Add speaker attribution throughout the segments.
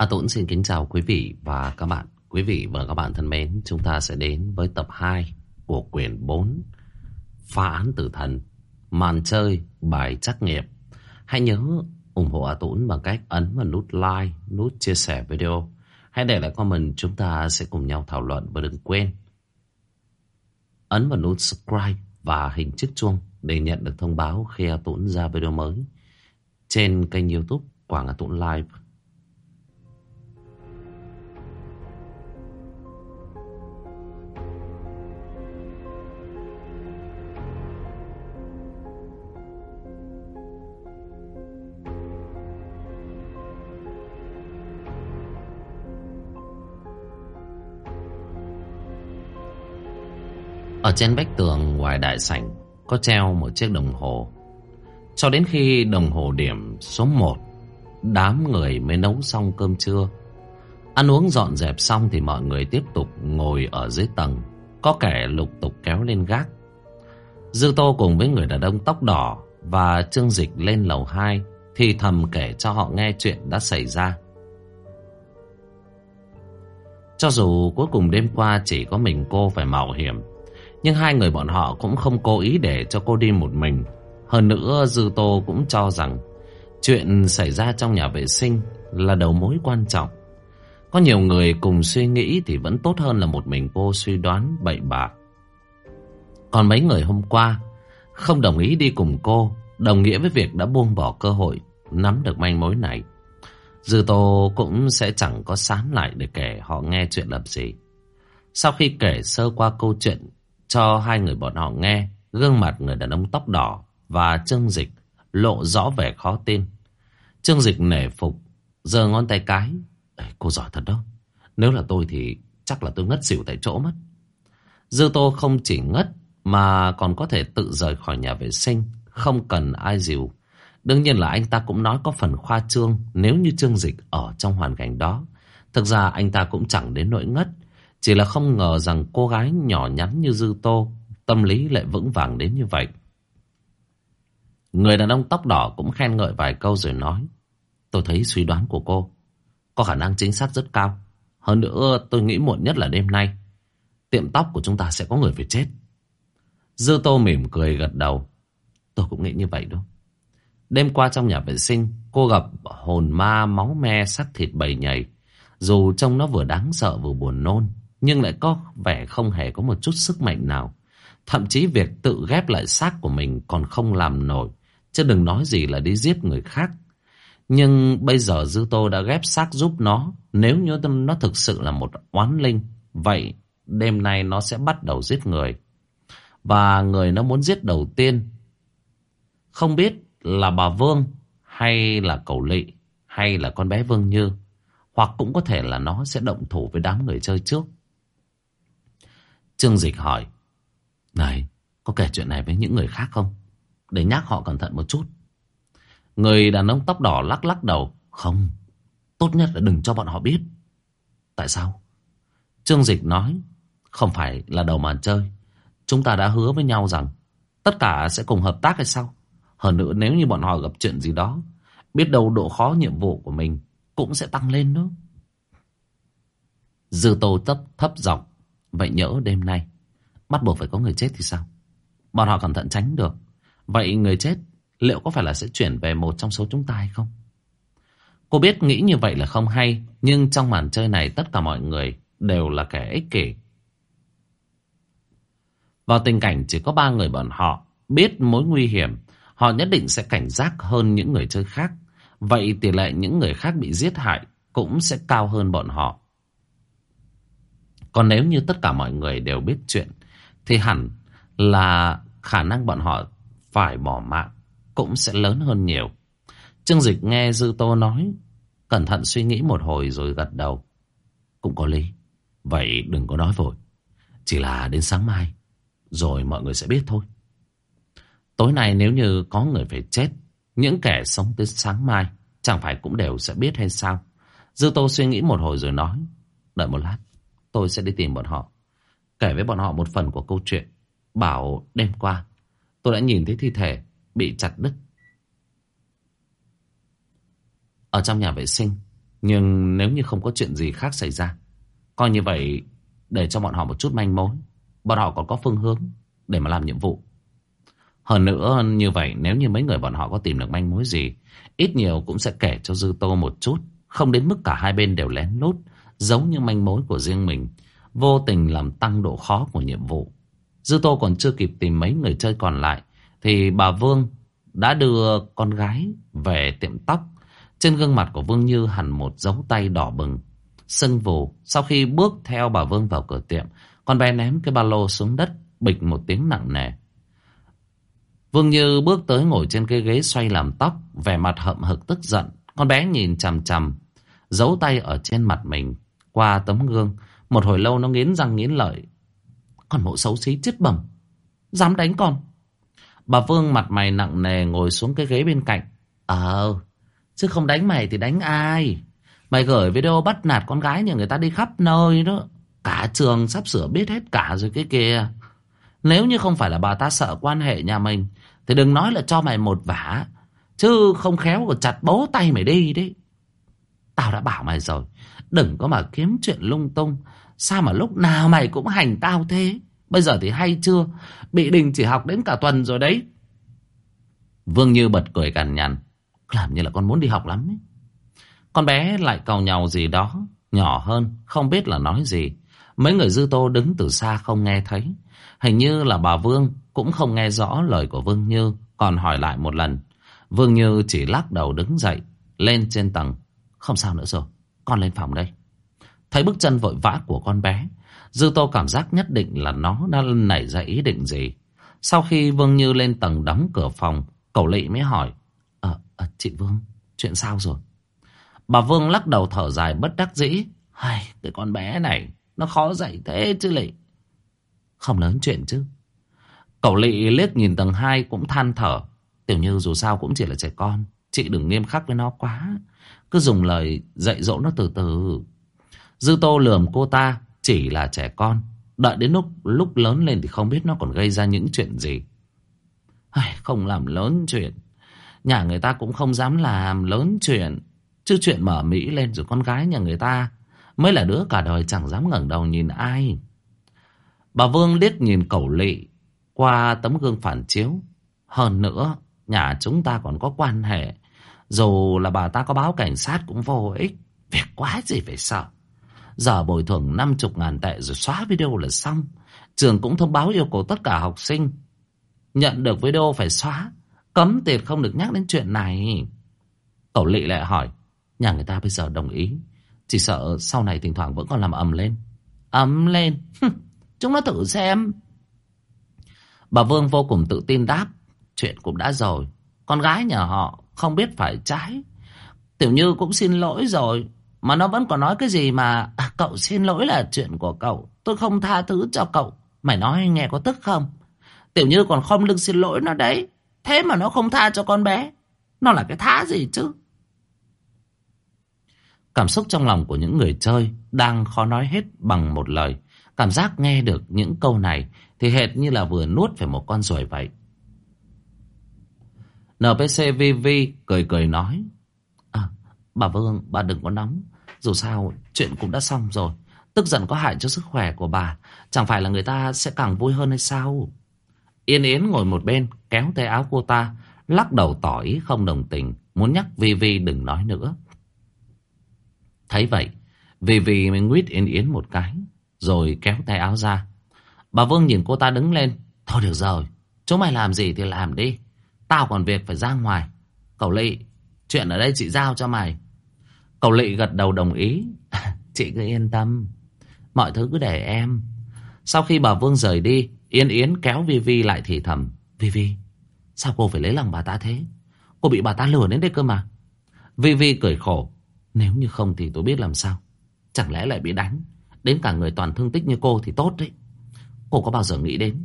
Speaker 1: A Tuấn xin kính chào quý vị và các bạn. Quý vị và các bạn thân mến, chúng ta sẽ đến với tập 2 của quyển 4 Phá án tử thần, màn chơi, bài trắc nghiệm. Hãy nhớ ủng hộ A Tuấn bằng cách ấn vào nút like, nút chia sẻ video. Hãy để lại comment chúng ta sẽ cùng nhau thảo luận và đừng quên ấn vào nút subscribe và hình chiếc chuông để nhận được thông báo khi A Tuấn ra video mới trên kênh youtube Quảng A Tuấn Live. Ở trên vách tường ngoài đại sảnh có treo một chiếc đồng hồ. Cho đến khi đồng hồ điểm số 1, đám người mới nấu xong cơm trưa. Ăn uống dọn dẹp xong thì mọi người tiếp tục ngồi ở dưới tầng. Có kẻ lục tục kéo lên gác. Dư Tô cùng với người đàn ông tóc đỏ và Trương Dịch lên lầu 2 thì thầm kể cho họ nghe chuyện đã xảy ra. Cho dù cuối cùng đêm qua chỉ có mình cô phải mạo hiểm nhưng hai người bọn họ cũng không cố ý để cho cô đi một mình. Hơn nữa Dư Tô cũng cho rằng chuyện xảy ra trong nhà vệ sinh là đầu mối quan trọng. Có nhiều người cùng suy nghĩ thì vẫn tốt hơn là một mình cô suy đoán bậy bạ. Còn mấy người hôm qua không đồng ý đi cùng cô, đồng nghĩa với việc đã buông bỏ cơ hội nắm được manh mối này. Dư Tô cũng sẽ chẳng có sám lại để kể họ nghe chuyện làm gì. Sau khi kể sơ qua câu chuyện cho hai người bọn họ nghe gương mặt người đàn ông tóc đỏ và Trương Dịch lộ rõ vẻ khó tin. Trương Dịch nể phục, giơ ngón tay cái. Cô giỏi thật đó. Nếu là tôi thì chắc là tôi ngất xỉu tại chỗ mất. Dư Tô không chỉ ngất mà còn có thể tự rời khỏi nhà vệ sinh, không cần ai dìu. Đương nhiên là anh ta cũng nói có phần khoa trương nếu như Trương Dịch ở trong hoàn cảnh đó. Thực ra anh ta cũng chẳng đến nỗi ngất, chỉ là không ngờ rằng cô gái nhỏ nhắn như Dư Tô, Tâm lý lại vững vàng đến như vậy. Người đàn ông tóc đỏ cũng khen ngợi vài câu rồi nói, Tôi thấy suy đoán của cô Có khả năng chính xác rất cao. Hơn nữa, tôi nghĩ muộn nhất là đêm nay. Tiệm tóc của chúng ta sẽ có người phải chết. Dư Tô mỉm cười gật đầu. Tôi cũng nghĩ như vậy đâu Đêm qua trong nhà vệ sinh, Cô gặp hồn ma máu me sắc thịt bầy nhầy. Dù trông nó vừa đáng sợ vừa buồn nôn nhưng lại có vẻ không hề có một chút sức mạnh nào. Thậm chí việc tự ghép lại xác của mình còn không làm nổi, chứ đừng nói gì là đi giết người khác. Nhưng bây giờ Dư Tô đã ghép xác giúp nó, nếu như nó thực sự là một oán linh, vậy đêm nay nó sẽ bắt đầu giết người. Và người nó muốn giết đầu tiên, không biết là bà Vương hay là cầu Lị hay là con bé Vương Như, hoặc cũng có thể là nó sẽ động thủ với đám người chơi trước. Trương Dịch hỏi. Này, có kể chuyện này với những người khác không? Để nhắc họ cẩn thận một chút. Người đàn ông tóc đỏ lắc lắc đầu. Không, tốt nhất là đừng cho bọn họ biết. Tại sao? Trương Dịch nói. Không phải là đầu màn chơi. Chúng ta đã hứa với nhau rằng tất cả sẽ cùng hợp tác hay sao? Hơn nữa nếu như bọn họ gặp chuyện gì đó, biết đâu độ khó nhiệm vụ của mình cũng sẽ tăng lên nữa. Dư tô thấp thấp giọng Vậy nhỡ đêm nay Bắt buộc phải có người chết thì sao? Bọn họ cẩn thận tránh được. Vậy người chết liệu có phải là sẽ chuyển về một trong số chúng ta hay không? Cô biết nghĩ như vậy là không hay, Nhưng trong màn chơi này tất cả mọi người Đều là kẻ ích kỷ. Vào tình cảnh chỉ có ba người bọn họ Biết mối nguy hiểm, Họ nhất định sẽ cảnh giác hơn những người chơi khác. Vậy tỷ lệ những người khác bị giết hại Cũng sẽ cao hơn bọn họ còn nếu như tất cả mọi người đều biết chuyện, Thì hẳn là khả năng bọn họ phải bỏ mạng Cũng sẽ lớn hơn nhiều. Trương Dịch nghe Dư Tô nói, Cẩn thận suy nghĩ một hồi rồi gật đầu. Cũng có lý. Vậy đừng có nói vội. Chỉ là đến sáng mai, Rồi mọi người sẽ biết thôi. Tối nay nếu như có người phải chết, Những kẻ sống tới sáng mai Chẳng phải cũng đều sẽ biết hay sao? Dư Tô suy nghĩ một hồi rồi nói, Đợi một lát. Tôi sẽ đi tìm bọn họ. Kể với bọn họ một phần của câu chuyện, Bảo đêm qua, Tôi đã nhìn thấy thi thể bị chặt đứt. Ở trong nhà vệ sinh, Nhưng nếu như không có chuyện gì khác xảy ra, Coi như vậy Để cho bọn họ một chút manh mối, Bọn họ còn có phương hướng Để mà làm nhiệm vụ. Hơn nữa, như vậy Nếu như mấy người bọn họ có tìm được manh mối gì, Ít nhiều cũng sẽ kể cho Dư Tô một chút, Không đến mức cả hai bên đều lén lút Giống như manh mối của riêng mình Vô tình làm tăng độ khó của nhiệm vụ Dư Tô còn chưa kịp tìm mấy người chơi còn lại Thì bà Vương đã đưa con gái về tiệm tóc trên gương mặt của Vương Như hẳn một dấu tay đỏ bừng. Sưng vù, sau khi bước theo bà Vương vào cửa tiệm, con bé ném cái ba lô xuống đất, bịch một tiếng nặng nề. Vương Như bước tới ngồi trên cái ghế xoay làm tóc, vẻ mặt hậm hực tức giận. Con bé nhìn chằm chằm, giấu tay ở trên mặt mình, qua tấm gương. Một hồi lâu nó nghiến răng nghiến lợi. còn mụ xấu xí chết bẩm, dám đánh con. Bà Vương mặt mày nặng nề ngồi xuống cái ghế bên cạnh. Ờ, Chứ không đánh mày thì đánh ai Mày gửi video bắt nạt con gái nhà người ta đi khắp nơi đó Cả trường sắp sửa biết hết cả rồi cái kia Nếu như không phải là bà ta sợ quan hệ nhà mình Thì đừng nói là cho mày một vả Chứ không khéo còn chặt bố tay mày đi đấy Tao đã bảo mày rồi Đừng có mà kiếm chuyện lung tung. Sao mà lúc nào mày cũng hành tao thế? Bây giờ thì hay chưa? Bị đình chỉ học đến cả tuần rồi đấy. Vương Như bật cười cằn nhằn. Làm như là con muốn đi học lắm ấy. Con bé lại cầu nhau gì đó, Nhỏ hơn, Không biết là nói gì. Mấy người dư tô đứng từ xa không nghe thấy. Hình như là bà Vương Cũng không nghe rõ lời của Vương Như, Còn hỏi lại một lần. Vương Như chỉ lắc đầu đứng dậy, Lên trên tầng. Không sao nữa rồi. Con lên phòng đây Thấy bước chân vội vã của con bé Dư tô cảm giác nhất định là nó đã nảy ra ý định gì Sau khi Vương Như lên tầng đóng cửa phòng Cậu Lị mới hỏi À, chị Vương, chuyện sao rồi? Bà Vương lắc đầu thở dài bất đắc dĩ. Hay, cái con bé này, nó khó dạy thế chứ lị. Không lớn chuyện chứ. Cậu lị liếc nhìn tầng 2 cũng than thở. Tiểu Như dù sao cũng chỉ là trẻ con. Chị đừng nghiêm khắc với nó quá. Cứ dùng lời dạy dỗ nó từ từ. Dư Tô lườm cô ta chỉ là trẻ con. Đợi đến lúc lúc lớn lên thì không biết nó còn gây ra những chuyện gì. Ai, không làm lớn chuyện. Nhà người ta cũng không dám làm lớn chuyện Chứ chuyện mở Mỹ lên rồi con gái nhà người ta Mới là đứa cả đời chẳng dám ngẩng đầu nhìn ai Bà Vương liếc nhìn cẩu lị Qua tấm gương phản chiếu Hơn nữa Nhà chúng ta còn có quan hệ dù là bà ta có báo cảnh sát cũng vô ích Việc quá gì phải sợ Giờ bồi thường 50 ngàn tệ rồi xóa video là xong Trường cũng thông báo yêu cầu tất cả học sinh Nhận được video phải xóa Cấm tiệt không được nhắc đến chuyện này. Cậu lị lại hỏi. Nhà người ta bây giờ đồng ý. Chỉ sợ sau này thỉnh thoảng vẫn còn làm ầm lên. Ầm lên. Chúng nó thử xem. Bà Vương vô cùng tự tin đáp. Chuyện cũng đã rồi. Con gái nhà họ không biết phải trái. Tiểu Như cũng xin lỗi rồi. Mà nó vẫn còn nói cái gì mà à, Cậu xin lỗi là chuyện của cậu Tôi không tha thứ cho cậu. Mày nói nghe có tức không? Tiểu Như còn không lưng xin lỗi nó đấy Thế mà nó không tha cho con bé. Nó là cái thá gì chứ? Cảm xúc trong lòng của những người chơi Đang khó nói hết bằng một lời. Cảm giác nghe được những câu này Thì hệt như là vừa nuốt phải một con ruồi vậy. NPC VV cười cười nói. À bà Vương bà đừng có nóng. Dù sao chuyện cũng đã xong rồi. Tức giận có hại cho sức khỏe của bà. Chẳng phải là người ta sẽ càng vui hơn hay sao? Yên Yến ngồi một bên, kéo tay áo cô ta, lắc đầu tỏ ý không đồng tình, muốn nhắc VV đừng nói nữa. Thấy vậy, VV mới nguyết Yên Yến một cái, rồi kéo tay áo ra. Bà Vương nhìn cô ta đứng lên, thôi được rồi, chúng mày làm gì thì làm đi, tao còn việc phải ra ngoài. Cậu Lị, chuyện ở đây chị giao cho mày. Cậu Lị gật đầu đồng ý, chị cứ yên tâm, mọi thứ cứ để em. Sau khi bà Vương rời đi, Yên Yến kéo Vi Vi lại thì thầm. Vi Vi, sao cô phải lấy lòng bà ta thế? Cô bị bà ta lừa đến đây cơ mà. Vi Vi cười khổ. Nếu như không thì tôi biết làm sao. Chẳng lẽ lại bị đánh. Đến cả người toàn thương tích như cô thì tốt đấy. Cô có bao giờ nghĩ đến.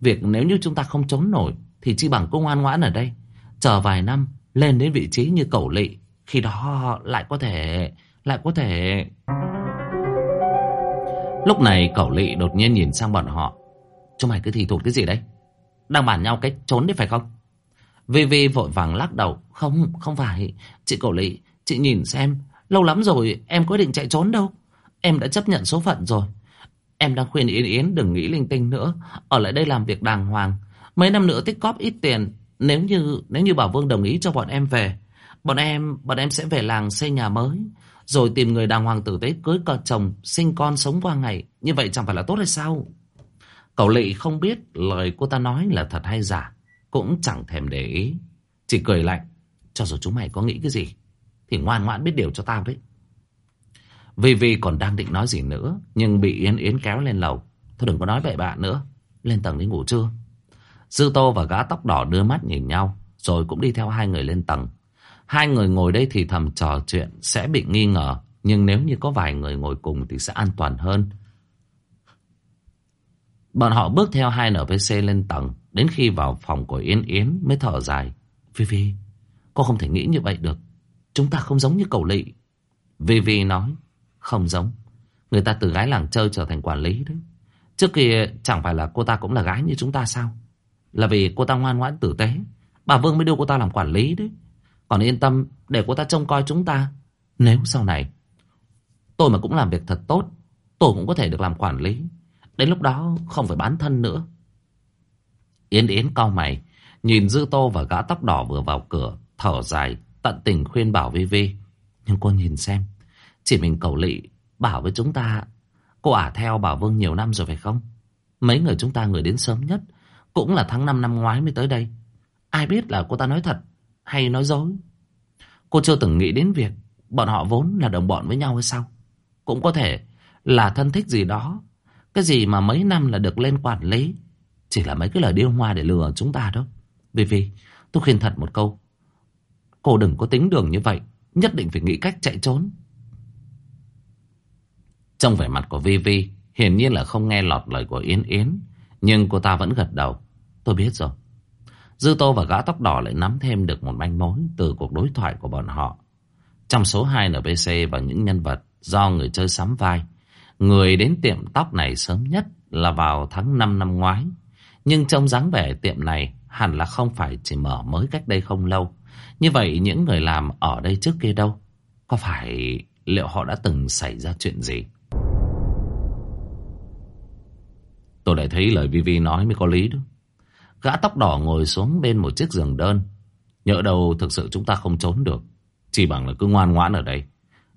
Speaker 1: Việc nếu như chúng ta không trốn nổi. Thì chi bằng cô ngoan ngoãn ở đây. Chờ vài năm, lên đến vị trí như cẩu lị. Khi đó lại có thể... Lại có thể... Lúc này cẩu lị đột nhiên nhìn sang bọn họ Chúng mày cứ thì thụt cái gì đấy Đang bàn nhau cách trốn đấy phải không Vi Vi vội vàng lắc đầu Không không phải Chị cẩu lị, Chị nhìn xem Lâu lắm rồi, em có định chạy trốn đâu. Em đã chấp nhận số phận rồi. Em đang khuyên Yến Yến đừng nghĩ linh tinh nữa. Ở lại đây làm việc đàng hoàng. Mấy năm nữa tích cóp ít tiền. Nếu như nếu như Bảo Vương đồng ý cho bọn em về. Bọn em bọn em sẽ về làng xây nhà mới. Rồi tìm người đàng hoàng tử tế cưới cờ chồng. Sinh con sống qua ngày. Như vậy chẳng phải là tốt hay sao? Cậu Lị không biết lời cô ta nói là thật hay giả. Cũng chẳng thèm để ý. Chỉ cười lạnh. Cho dù chúng mày có nghĩ cái gì. Thì ngoan ngoãn biết điều cho tao đấy. Vì Vì còn đang định nói gì nữa, Nhưng bị Yến Yến kéo lên lầu Thôi đừng có nói bậy bạn nữa Lên tầng đi ngủ chưa Dư Tô và gã tóc đỏ đưa mắt nhìn nhau, Rồi cũng đi theo hai người lên tầng Hai người ngồi đây thì thầm trò chuyện Sẽ bị nghi ngờ, Nhưng nếu như có vài người ngồi cùng Thì sẽ an toàn hơn Bọn họ bước theo hai NPC lên tầng, Đến khi vào phòng của Yến Yến Mới thở dài Phi Phi, Cô không thể nghĩ như vậy được Chúng ta không giống như cầu lị Vi Vi nói, không giống. Người ta từ gái làng chơi trở thành quản lý đấy. Trước kia chẳng phải là cô ta cũng là gái như chúng ta sao? Là vì cô ta ngoan ngoãn tử tế. Bà Vương mới đưa cô ta làm quản lý đấy. Còn yên tâm để cô ta trông coi chúng ta. Nếu sau này tôi mà cũng làm việc thật tốt, tôi cũng có thể được làm quản lý. Đến lúc đó không phải bán thân nữa. Yến Yến cau mày, nhìn Dư Tô và gã tóc đỏ vừa vào cửa, thở dài, tận tình khuyên bảo Vi Vi. Nhưng cô nhìn xem, chỉ mình cầu lị bảo với chúng ta Cô ả theo Bảo Vương nhiều năm rồi phải không? Mấy người chúng ta người đến sớm nhất cũng là tháng 5 năm ngoái mới tới đây. Ai biết là cô ta nói thật Hay nói dối. Cô chưa từng nghĩ đến việc Bọn họ vốn là đồng bọn với nhau hay sao? Cũng có thể là thân thích gì đó. Cái gì mà mấy năm là được lên quản lý? Chỉ là mấy cái lời điêu hoa để lừa chúng ta đó Vì vì, tôi khuyên thật một câu. Cô đừng có tính đường như vậy. Nhất định phải nghĩ cách chạy trốn. Trong vẻ mặt của Vi Vi Hiển nhiên là không nghe lọt lời của Yến Yến. Nhưng cô ta vẫn gật đầu. Tôi biết rồi. Dư Tô và gã tóc đỏ lại nắm thêm được một manh mối Từ cuộc đối thoại của bọn họ. Trong số 2 NPC và những nhân vật Do người chơi sắm vai, Người đến tiệm tóc này sớm nhất Là vào tháng 5 năm ngoái. Nhưng trong dáng vẻ tiệm này Hẳn là không phải chỉ mở mới cách đây không lâu. Như vậy những người làm ở đây trước kia đâu? Có phải liệu họ đã từng xảy ra chuyện gì? Tôi lại thấy lời Vivi nói mới có lý đó. Gã tóc đỏ ngồi xuống bên một chiếc giường đơn. Nhỡ đâu thực sự chúng ta không trốn được. Chỉ bằng là cứ ngoan ngoãn ở đây.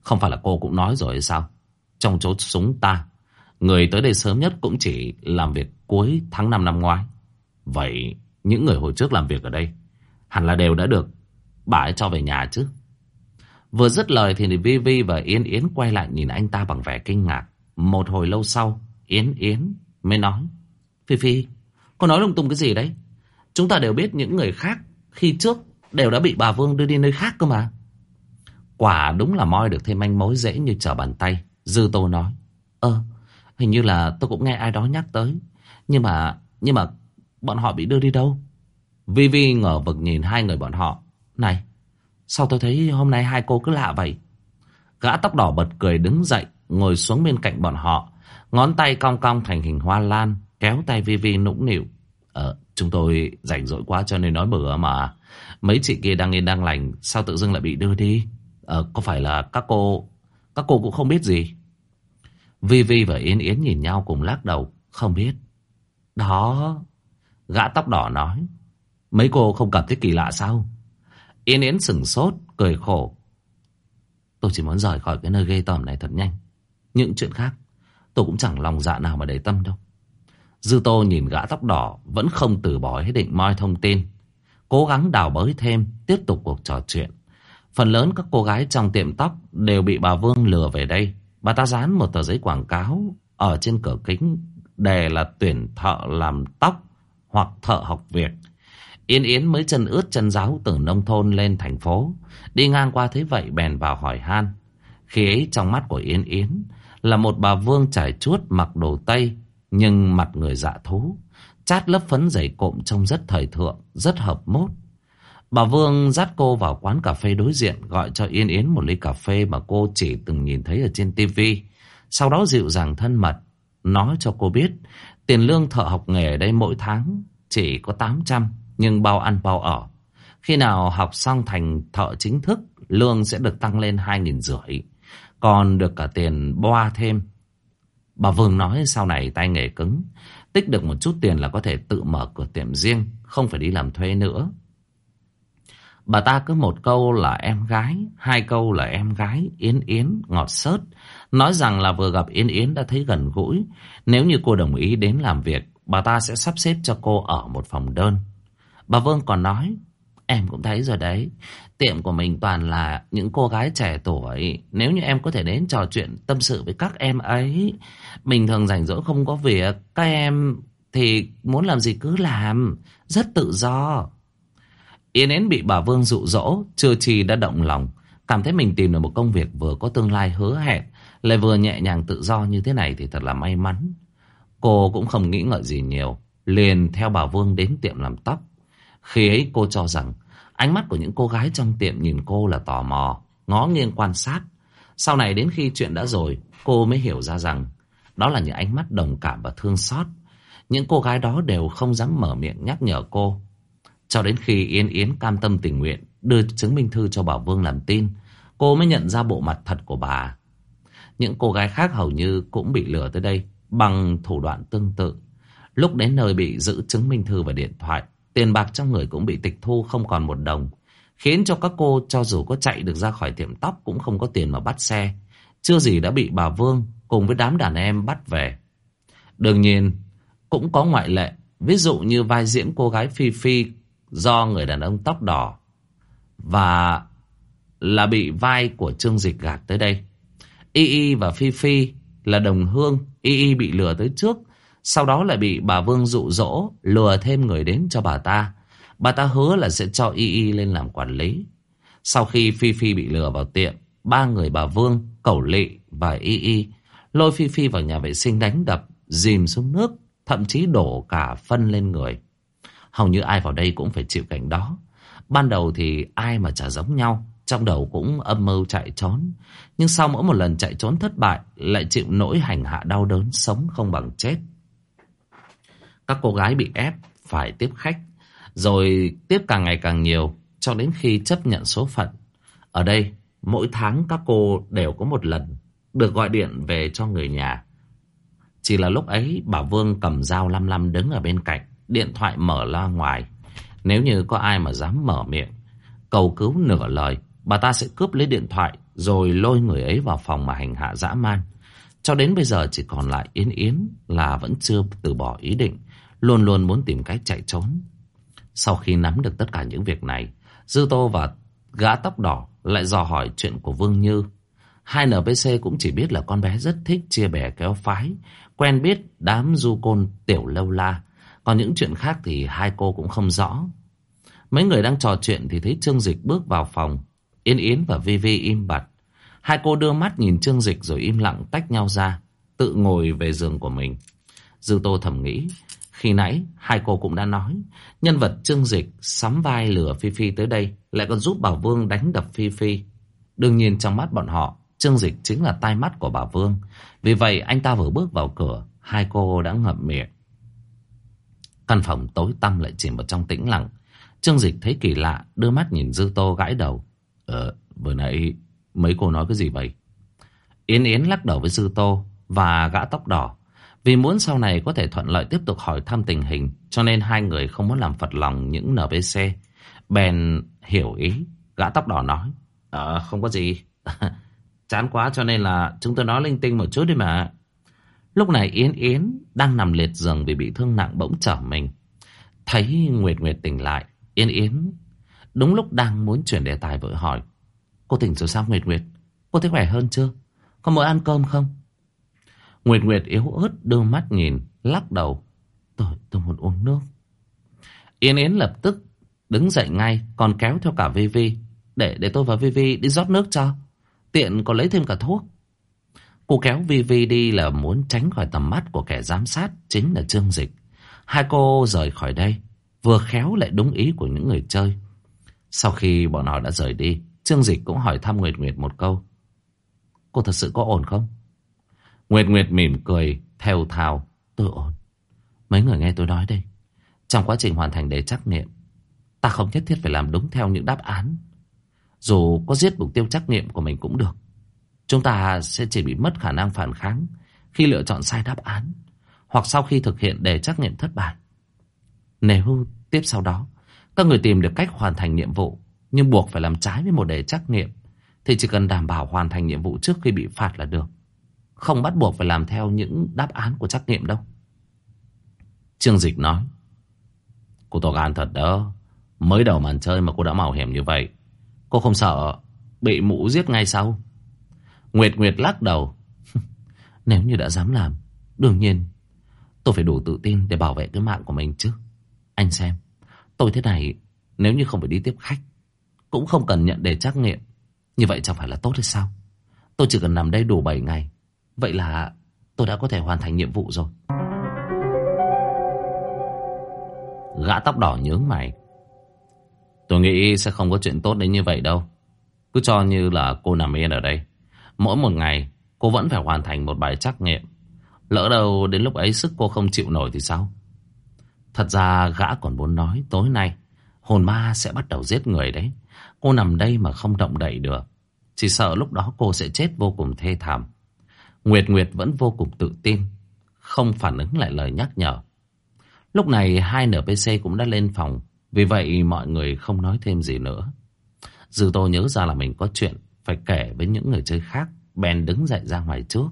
Speaker 1: Không phải là cô cũng nói rồi hay sao? Trong chốt súng ta, người tới đây sớm nhất cũng chỉ làm việc cuối tháng 5 năm ngoái. Vậy những người hồi trước làm việc ở đây hẳn là đều đã được bà ấy cho về nhà chứ. Vừa dứt lời thì Vivi và Yến Yến quay lại nhìn anh ta bằng vẻ kinh ngạc. Một hồi lâu sau, Yến Yến mới nói. Phi Phi, cô nói lung tung cái gì đấy? Chúng ta đều biết những người khác khi trước đều đã bị bà Vương đưa đi nơi khác cơ mà. Quả đúng là moi được thêm manh mối dễ như trở bàn tay. Dư Tô nói. Ơ, hình như là tôi cũng nghe ai đó nhắc tới. Nhưng mà, nhưng mà bọn họ bị đưa đi đâu? Vi Vi ngờ vực nhìn hai người bọn họ. Này, sao tôi thấy hôm nay hai cô cứ lạ vậy? Gã tóc đỏ bật cười đứng dậy, ngồi xuống bên cạnh bọn họ. Ngón tay cong cong thành hình hoa lan, kéo tay Vi Vi nũng nịu. Ờ, chúng tôi rảnh rỗi quá cho nên nói bừa mà. Mấy chị kia đang yên đang lành, sao tự dưng lại bị đưa đi? Ờ, có phải là các cô... Các cô cũng không biết gì? Vi Vi và Yến Yến nhìn nhau cùng lắc đầu, không biết. Đó, gã tóc đỏ nói. Mấy cô không cảm thấy kỳ lạ sao? Yến Yến sừng sốt, cười khổ. Tôi chỉ muốn rời khỏi cái nơi ghê tởm này thật nhanh. Những chuyện khác Tôi cũng chẳng lòng dạ nào mà để tâm đâu. Dư Tô nhìn gã tóc đỏ, Vẫn không từ bỏ ý định moi thông tin. Cố gắng đào bới thêm, Tiếp tục cuộc trò chuyện. Phần lớn các cô gái trong tiệm tóc Đều bị bà Vương lừa về đây. Bà ta dán một tờ giấy quảng cáo Ở trên cửa kính, Đề là tuyển thợ làm tóc Hoặc thợ học việc. Yên Yến mới chân ướt chân giáo từ nông thôn lên thành phố. Đi ngang qua thế vậy bèn vào hỏi han. Khi ấy trong mắt của Yên Yến là một bà vương trải chuốt mặc đồ Tây, nhưng mặt người dạ thú. Chát lớp phấn dày cộm trông rất thời thượng, rất hợp mốt. Bà Vương dắt cô vào quán cà phê đối diện gọi cho Yên Yến một ly cà phê mà cô chỉ từng nhìn thấy ở trên tivi. Sau đó dịu dàng thân mật, nói cho cô biết tiền lương thợ học nghề ở đây mỗi tháng chỉ có 800 nhưng bao ăn bao ở. Khi nào học xong thành thợ chính thức, lương sẽ được tăng lên hai nghìn rưỡi. Còn được cả tiền boa thêm. Bà Vương nói sau này tay nghề cứng. Tích được một chút tiền là có thể tự mở cửa tiệm riêng, không phải đi làm thuê nữa. Bà ta cứ một câu là em gái, hai câu là em gái, Yến Yến, ngọt sớt. Nói rằng là vừa gặp Yến Yến đã thấy gần gũi. Nếu như cô đồng ý đến làm việc, bà ta sẽ sắp xếp cho cô ở một phòng đơn. Bà Vương còn nói, em cũng thấy rồi đấy, tiệm của mình toàn là những cô gái trẻ tuổi. Nếu như em có thể đến trò chuyện tâm sự với các em ấy, bình thường rảnh rỗi không có việc, các em thì muốn làm gì cứ làm, rất tự do. Yến Yến bị bà Vương dụ dỗ, chưa chi đã động lòng, cảm thấy mình tìm được một công việc vừa có tương lai hứa hẹn, lại vừa nhẹ nhàng tự do như thế này thì thật là may mắn. Cô cũng không nghĩ ngợi gì nhiều, liền theo bà Vương đến tiệm làm tóc. Khi ấy cô cho rằng ánh mắt của những cô gái trong tiệm nhìn cô là tò mò, ngó nghiêng quan sát. Sau này đến khi chuyện đã rồi, cô mới hiểu ra rằng đó là những ánh mắt đồng cảm và thương xót. Những cô gái đó đều không dám mở miệng nhắc nhở cô. Cho đến khi Yến Yến cam tâm tình nguyện đưa chứng minh thư cho Bảo Vương làm tin, cô mới nhận ra bộ mặt thật của bà. Những cô gái khác hầu như cũng bị lừa tới đây bằng thủ đoạn tương tự. Lúc đến nơi bị giữ chứng minh thư và điện thoại, tiền bạc trong người cũng bị tịch thu không còn một đồng. Khiến cho các cô cho dù có chạy được ra khỏi tiệm tóc cũng không có tiền mà bắt xe. Chưa gì đã bị bà Vương cùng với đám đàn em bắt về. Đương nhiên, cũng có ngoại lệ. Ví dụ như vai diễn cô gái Phi Phi do người đàn ông tóc đỏ và là bị vai của Trương Dịch gạt tới đây. Y Y và Phi Phi là đồng hương, Y Y bị lừa tới trước, sau đó lại bị bà Vương dụ dỗ lừa thêm người đến cho bà ta. Bà ta hứa là sẽ cho Y Y lên làm quản lý. Sau khi Phi Phi bị lừa vào tiệm, ba người bà Vương, Cẩu Lị và Y Y lôi Phi Phi vào nhà vệ sinh đánh đập, dìm xuống nước, thậm chí đổ cả phân lên người. Hầu như ai vào đây cũng phải chịu cảnh đó. Ban đầu thì ai mà chả giống nhau, trong đầu cũng âm mưu chạy trốn. Nhưng sau mỗi một lần chạy trốn thất bại, lại chịu nỗi hành hạ đau đớn, sống không bằng chết. Các cô gái bị ép phải tiếp khách, rồi tiếp càng ngày càng nhiều, cho đến khi chấp nhận số phận. Ở đây, mỗi tháng các cô đều có một lần được gọi điện về cho người nhà. Chỉ là lúc ấy bà Vương cầm dao lăm lăm đứng ở bên cạnh Điện thoại mở loa ngoài Nếu như có ai mà dám mở miệng Cầu cứu nửa lời Bà ta sẽ cướp lấy điện thoại Rồi lôi người ấy vào phòng mà hành hạ dã man Cho đến bây giờ chỉ còn lại Yến Yến Là vẫn chưa từ bỏ ý định Luôn luôn muốn tìm cách chạy trốn Sau khi nắm được tất cả những việc này, Dư Tô và gã tóc đỏ Lại dò hỏi chuyện của Vương Như Hai NPC cũng chỉ biết là con bé rất thích chia bè kéo phái, Quen biết đám du côn tiểu lâu la còn những chuyện khác thì hai cô cũng không rõ. Mấy người đang trò chuyện thì thấy Trương Dịch bước vào phòng. Yến Yến và Vi Vi im bặt. Hai cô đưa mắt nhìn Trương Dịch rồi im lặng tách nhau ra. Tự ngồi về giường của mình. Dư Tô thầm nghĩ. Khi nãy hai cô cũng đã nói. Nhân vật Trương Dịch sắm vai lừa Phi Phi tới đây. Lại còn giúp Bảo Vương đánh đập Phi Phi. Đương nhiên trong mắt bọn họ. Trương Dịch chính là tai mắt của bà Vương. Vì vậy anh ta vừa bước vào cửa. Hai cô đã ngậm miệng. Căn phòng tối tăm lại chìm vào trong tĩnh lặng. Trương Dịch thấy kỳ lạ, đưa mắt nhìn Dư Tô gãi đầu. Ờ, vừa nãy mấy cô nói cái gì vậy? Yến Yến lắc đầu với Dư Tô và gã tóc đỏ. Vì muốn sau này có thể thuận lợi tiếp tục hỏi thăm tình hình, cho nên hai người không muốn làm phật lòng những NPC. Bèn hiểu ý, gã tóc đỏ nói. Ờ, không có gì. Chán quá cho nên là chúng tôi nói linh tinh một chút đi mà. Lúc này Yến Yến đang nằm liệt giường vì bị thương nặng bỗng trở mình. Thấy Nguyệt Nguyệt tỉnh lại, Yến Yến đúng lúc đang muốn chuyển đề tài vội hỏi. Cô tỉnh rồi sao Nguyệt Nguyệt? Cô thấy khỏe hơn chưa? Có muốn ăn cơm không? Nguyệt Nguyệt yếu ớt đưa mắt nhìn, lắc đầu. Tôi, tôi muốn uống nước. Yến Yến lập tức đứng dậy ngay, còn kéo theo cả Vivi. Để, để tôi và Vivi đi rót nước cho. Tiện có lấy thêm cả thuốc. Cô kéo Vivi đi là muốn tránh khỏi tầm mắt của kẻ giám sát chính là Trương Dịch. Hai cô rời khỏi đây, vừa khéo lại đúng ý của những người chơi. Sau khi bọn họ đã rời đi, Trương Dịch cũng hỏi thăm Nguyệt Nguyệt một câu. Cô thật sự có ổn không? Nguyệt Nguyệt mỉm cười, theo thào. Tôi ổn. Mấy người nghe tôi nói đây. Trong quá trình hoàn thành đề trắc nghiệm, Ta không nhất thiết phải làm đúng theo những đáp án. Dù có giết mục tiêu trắc nghiệm của mình cũng được. Chúng ta sẽ chỉ bị mất khả năng phản kháng khi lựa chọn sai đáp án hoặc sau khi thực hiện đề trắc nghiệm thất bại. Nếu tiếp sau đó các người tìm được cách hoàn thành nhiệm vụ nhưng buộc phải làm trái với một đề trắc nghiệm thì chỉ cần đảm bảo hoàn thành nhiệm vụ trước khi bị phạt là được. Không bắt buộc phải làm theo những đáp án của trắc nghiệm đâu. Trương Dịch nói, Cô to gan thật đó, Mới đầu màn chơi mà cô đã mạo hiểm như vậy, Cô không sợ Bị mũ giết ngay sau? Nguyệt Nguyệt lắc đầu Nếu như đã dám làm, Đương nhiên tôi phải đủ tự tin để bảo vệ cái mạng của mình chứ. Anh xem, Tôi thế này, nếu như không phải đi tiếp khách, Cũng không cần nhận đề trắc nghiệm, Như vậy chẳng phải là tốt hay sao? Tôi chỉ cần nằm đây đủ 7 ngày Vậy là tôi đã có thể hoàn thành nhiệm vụ rồi. Gã tóc đỏ nhướng mày. Tôi nghĩ sẽ không có chuyện tốt đến như vậy đâu. Cứ cho như là cô nằm yên ở đây. Mỗi một ngày, cô vẫn phải hoàn thành một bài trắc nghiệm. Lỡ đâu đến lúc ấy sức cô không chịu nổi thì sao? Thật ra gã còn muốn nói tối nay, Hồn ma sẽ bắt đầu giết người đấy. Cô nằm đây mà không động đậy được. Chỉ sợ lúc đó cô sẽ chết vô cùng thê thảm. Nguyệt Nguyệt vẫn vô cùng tự tin, Không phản ứng lại lời nhắc nhở. Lúc này hai NPC cũng đã lên phòng, Vì vậy mọi người không nói thêm gì nữa. Dư Tô nhớ ra là mình có chuyện Phải kể với những người chơi khác, Bèn đứng dậy ra ngoài trước.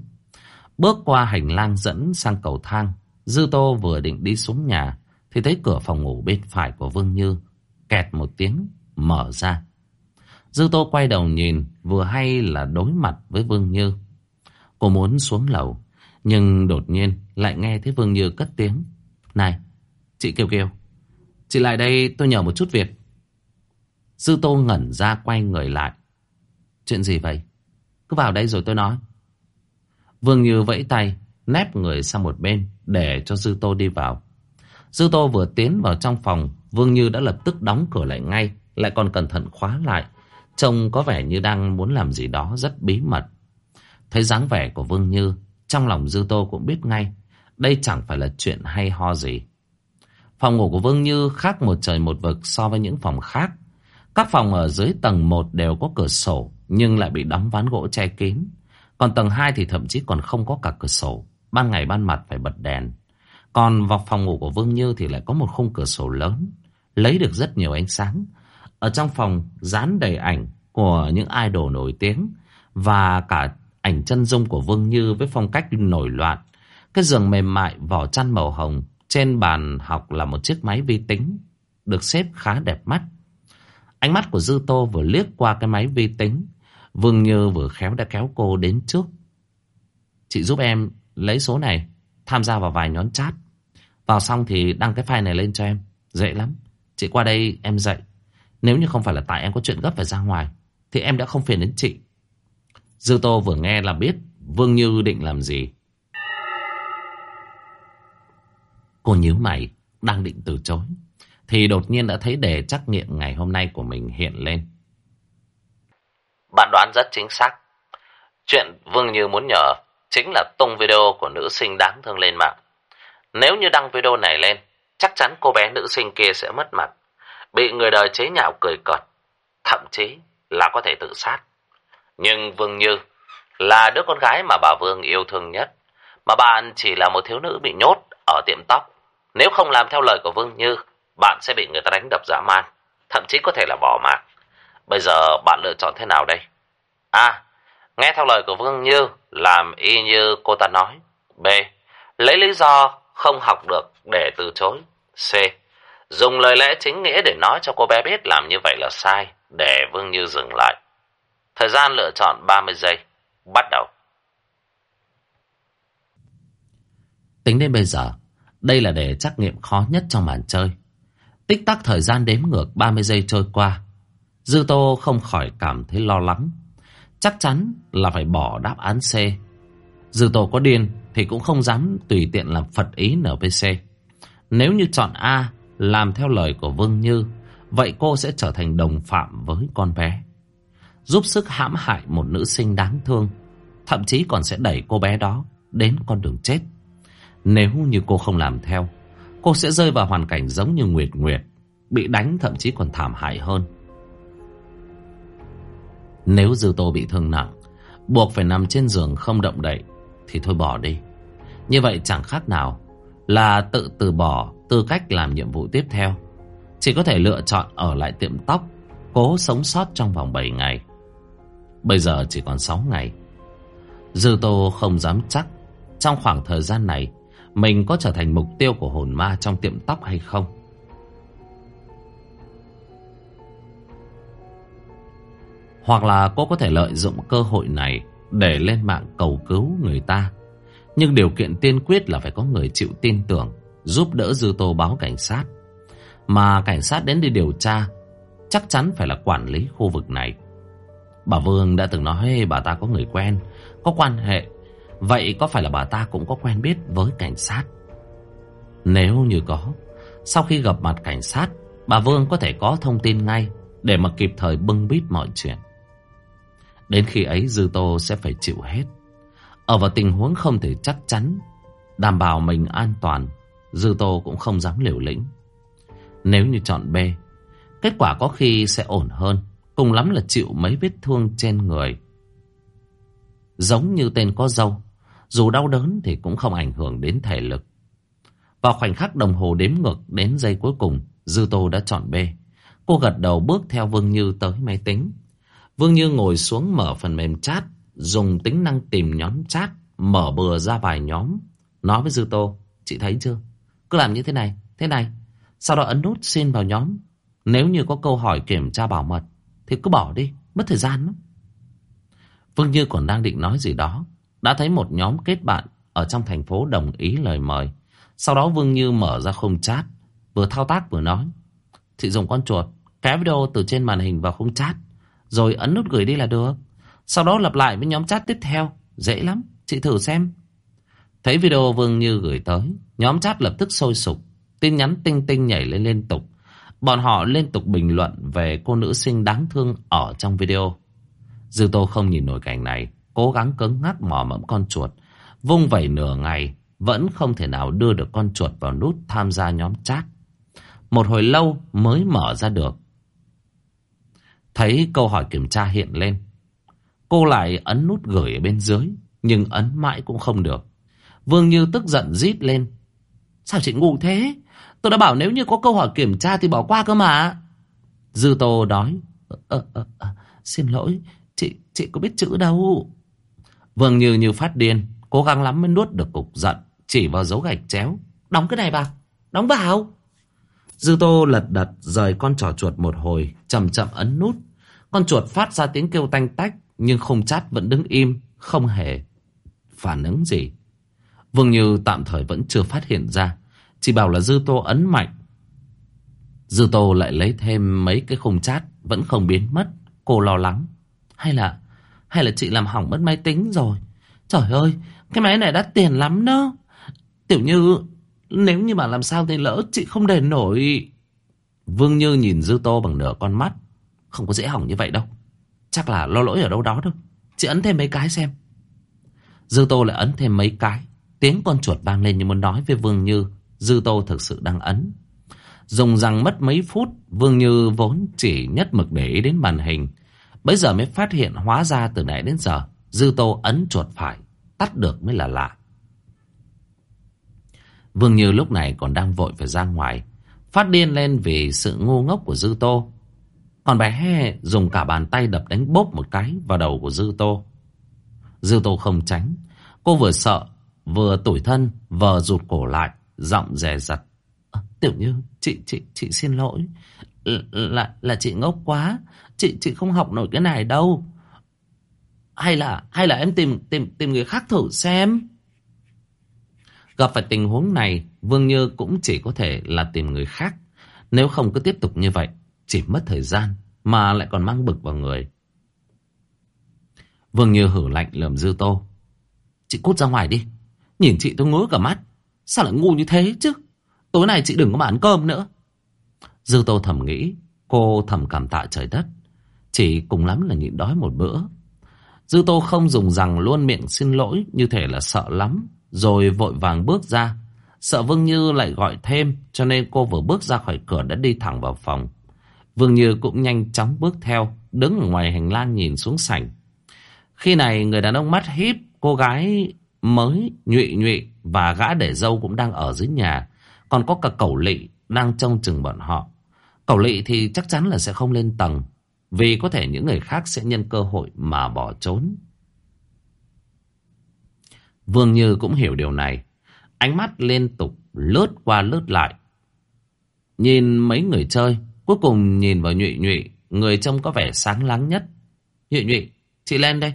Speaker 1: Bước qua hành lang dẫn sang cầu thang, Dư Tô vừa định đi xuống nhà, Thì thấy cửa phòng ngủ bên phải của Vương Như Kẹt một tiếng, Mở ra. Dư Tô quay đầu nhìn, Vừa hay là đối mặt với Vương Như. Cô muốn xuống lầu, Nhưng đột nhiên lại nghe thấy Vương Như cất tiếng. Này, Chị kêu kêu Chị lại đây, tôi nhờ một chút việc. Dư Tô ngẩn ra quay người lại. Chuyện gì vậy? Cứ vào đây rồi tôi nói. Vương Như vẫy tay, Nép người sang một bên Để cho Dư Tô đi vào. Dư Tô vừa tiến vào trong phòng, Vương Như đã lập tức đóng cửa lại ngay, Lại còn cẩn thận khóa lại. Trông có vẻ như đang muốn làm gì đó rất bí mật. Thấy dáng vẻ của Vương Như, Trong lòng Dư Tô cũng biết ngay, Đây chẳng phải là chuyện hay ho gì Phòng ngủ của Vương Như khác một trời một vực so với những phòng khác. Các phòng ở dưới tầng 1 đều có cửa sổ, nhưng lại bị đóng ván gỗ che kín. Còn tầng 2 thì thậm chí còn không có cả cửa sổ. Ban ngày ban mặt phải bật đèn. Còn vào phòng ngủ của Vương Như thì lại có một khung cửa sổ lớn. Lấy được rất nhiều ánh sáng. Ở trong phòng dán đầy ảnh của những idol nổi tiếng. Và cả ảnh chân dung của Vương Như với phong cách nổi loạn. Cái giường mềm mại vỏ chăn màu hồng trên bàn học là một chiếc máy vi tính được xếp khá đẹp mắt. Ánh mắt của Dư Tô vừa liếc qua cái máy vi tính, Vương Như vừa khéo đã kéo cô đến trước. Chị giúp em lấy số này, tham gia vào vài nhóm chat. Vào xong thì đăng cái file này lên cho em, dễ lắm. Chị qua đây em dạy. Nếu như không phải là tại em có chuyện gấp phải ra ngoài, thì em đã không phiền đến chị. Dư Tô vừa nghe là biết Vương Như định làm gì. Cô nhíu mày, đang định từ chối. Thì đột nhiên đã thấy đề trắc nghiệm ngày hôm nay của mình hiện lên.
Speaker 2: Bạn đoán rất chính xác. Chuyện Vương Như muốn nhờ chính là tung video của nữ sinh đáng thương lên mạng. Nếu như đăng video này lên, chắc chắn cô bé nữ sinh kia sẽ mất mặt. Bị người đời chế nhạo cười cợt. Thậm chí là có thể tự sát. Nhưng Vương Như là đứa con gái mà bà Vương yêu thương nhất. Mà bạn chỉ là một thiếu nữ bị nhốt ở tiệm tóc. Nếu không làm theo lời của Vương Như, bạn sẽ bị người ta đánh đập dã man, thậm chí có thể là bỏ mạng. Bây giờ bạn lựa chọn thế nào đây? A. Nghe theo lời của Vương Như, làm y như cô ta nói. B. Lấy lý do không học được để từ chối. C. Dùng lời lẽ chính nghĩa để nói cho cô bé biết làm như vậy là sai, để Vương Như dừng lại. Thời gian lựa chọn 30 giây. Bắt đầu.
Speaker 1: Tính đến bây giờ, đây là để trắc nghiệm khó nhất trong màn chơi. Tích tắc thời gian đếm ngược 30 giây trôi qua. Dư Tô không khỏi cảm thấy lo lắng. Chắc chắn là phải bỏ đáp án C. Dư Tô có điên thì cũng không dám tùy tiện làm phật ý NPC. Nếu như chọn A làm theo lời của Vương Như, vậy cô sẽ trở thành đồng phạm với con bé. Giúp sức hãm hại một nữ sinh đáng thương, thậm chí còn sẽ đẩy cô bé đó đến con đường chết. Nếu như cô không làm theo, cô sẽ rơi vào hoàn cảnh giống như Nguyệt Nguyệt, Bị đánh thậm chí còn thảm hại hơn. Nếu Dư Tô bị thương nặng Buộc phải nằm trên giường không động đậy Thì thôi bỏ đi. Như vậy chẳng khác nào Là tự từ bỏ tư cách làm nhiệm vụ tiếp theo. Chỉ có thể lựa chọn ở lại tiệm tóc Cố sống sót trong vòng 7 ngày. Bây giờ chỉ còn 6 ngày. Dư Tô không dám chắc Trong khoảng thời gian này Mình có trở thành mục tiêu của hồn ma trong tiệm tóc hay không. Hoặc là cô có thể lợi dụng cơ hội này Để lên mạng cầu cứu người ta. Nhưng điều kiện tiên quyết là phải có người chịu tin tưởng, Giúp đỡ Dư Tô báo cảnh sát. Mà cảnh sát đến đi điều tra, Chắc chắn phải là quản lý khu vực này. Bà Vương đã từng nói bà ta có người quen, Có quan hệ. Vậy có phải là bà ta cũng có quen biết với cảnh sát? Nếu như có, Sau khi gặp mặt cảnh sát, Bà Vương có thể có thông tin ngay Để mà kịp thời bưng bít mọi chuyện. Đến khi ấy Dư Tô sẽ phải chịu hết. Ở vào tình huống không thể chắc chắn, Đảm bảo mình an toàn, Dư Tô cũng không dám liều lĩnh. Nếu như chọn B, Kết quả có khi sẽ ổn hơn. Cùng lắm là chịu mấy vết thương trên người. Giống như tên có dâu, Dù đau đớn thì cũng không ảnh hưởng đến thể lực. Vào khoảnh khắc đồng hồ đếm ngược đến giây cuối cùng, Dư Tô đã chọn B. Cô gật đầu bước theo Vương Như tới máy tính. Vương Như ngồi xuống mở phần mềm chat, Dùng tính năng tìm nhóm chat, Mở bừa ra vài nhóm. Nói với Dư Tô, Chị thấy chưa? Cứ làm như thế này Thế này. Sau đó ấn nút xin vào nhóm. Nếu như có câu hỏi kiểm tra bảo mật thì cứ bỏ đi Mất thời gian lắm. Vương Như còn đang định nói gì đó Đã thấy một nhóm kết bạn Ở trong thành phố đồng ý lời mời. Sau đó Vương Như mở ra khung chat Vừa thao tác vừa nói Chị dùng con chuột Kéo video từ trên màn hình vào khung chat Rồi ấn nút gửi đi là được. Sau đó lặp lại với nhóm chat tiếp theo Dễ lắm, chị thử xem. Thấy video Vương Như gửi tới Nhóm chat lập tức sôi sục Tin nhắn tinh tinh nhảy lên liên tục. Bọn họ liên tục bình luận về cô nữ sinh đáng thương ở trong video Dư Tô không nhìn nổi cảnh này, cố gắng cứng ngắc mò mẫm con chuột. Vung vẩy nửa ngày, vẫn không thể nào đưa được con chuột vào nút tham gia nhóm chat. Một hồi lâu mới mở ra được. Thấy câu hỏi kiểm tra hiện lên. Cô lại ấn nút gửi ở bên dưới, nhưng ấn mãi cũng không được. Vương Như tức giận rít lên. Sao chị ngu thế? Tôi đã bảo nếu như có câu hỏi kiểm tra thì bỏ qua cơ mà. Dư Tô nói. Ờ, ờ, ờ, xin lỗi, Chị, chị có biết chữ đâu. Vương Như như phát điên, cố gắng lắm mới nuốt được cục giận, chỉ vào dấu gạch chéo. Đóng cái này vào, đóng vào. Dư Tô lật đật rời con trò chuột một hồi, chậm chậm ấn nút. Con chuột phát ra tiếng kêu tanh tách, nhưng không chát vẫn đứng im, không hề phản ứng gì. Vương Như tạm thời vẫn chưa phát hiện ra, chỉ bảo là Dư Tô ấn mạnh. Dư Tô lại lấy thêm mấy cái khung chát, vẫn không biến mất, cô lo lắng. Hay là Hay là chị làm hỏng mất máy tính rồi? Trời ơi Cái máy này đắt tiền lắm đó. Tiểu Như Nếu như mà làm sao thì lỡ chị không đền nổi. Vương Như nhìn Dư Tô bằng nửa con mắt. Không có dễ hỏng như vậy đâu. Chắc là lo lỗi ở đâu đó thôi. Chị ấn thêm mấy cái xem. Dư Tô lại ấn thêm mấy cái. Tiếng con chuột vang lên như muốn nói với Vương Như. Dư Tô thực sự đang ấn. Dùng rằng mất mấy phút, Vương Như vốn chỉ nhất mực để ý đến màn hình. Bây giờ mới phát hiện hóa ra từ nãy đến giờ, Dư Tô ấn chuột phải, Tắt được mới là lạ. Vương Như lúc này còn đang vội phải ra ngoài, Phát điên lên vì sự ngu ngốc của Dư Tô. Còn bé dùng cả bàn tay đập đánh bốp một cái vào đầu của Dư Tô. Dư Tô không tránh, Cô vừa sợ, Vừa tủi thân, Vừa rụt cổ lại. Giọng dè dặt ờ, à, Tiểu Như chị chị chị xin lỗi Là là chị ngốc quá Chị chị không học nổi cái này đâu. Hay là hay là em tìm tìm tìm người khác thử xem. Gặp phải tình huống này, Vương Như cũng chỉ có thể là tìm người khác. Nếu không cứ tiếp tục như vậy, chỉ mất thời gian mà lại còn mang bực vào người. Vương Như hử lạnh lườm Dư Tô. Chị cút ra ngoài đi. Nhìn chị tôi ngứa cả mắt. Sao lại ngu như thế chứ? Tối nay chị đừng có mà ăn cơm nữa. Dư Tô thầm nghĩ. Cô thầm cảm tạ trời đất. Chỉ cùng lắm là nhịn đói một bữa. Dư Tô không dùng rằng luôn miệng xin lỗi như thể là sợ lắm. Rồi vội vàng bước ra. Sợ Vương Như lại gọi thêm cho nên cô vừa bước ra khỏi cửa đã đi thẳng vào phòng. Vương Như cũng nhanh chóng bước theo, đứng ở ngoài hành lang nhìn xuống sảnh. Khi này người đàn ông mắt híp, cô gái mới nhụy nhụy và gã để dâu cũng đang ở dưới nhà. Còn có cả cẩu lị đang trông chừng bọn họ. Cẩu lị thì chắc chắn là sẽ không lên tầng. Vì có thể những người khác sẽ nhân cơ hội mà bỏ trốn. Vương Như cũng hiểu điều này. Ánh mắt liên tục lướt qua lướt lại. Nhìn mấy người chơi, cuối cùng nhìn vào nhụy nhụy, người trông có vẻ sáng láng nhất. Nhụy nhụy, chị lên đây.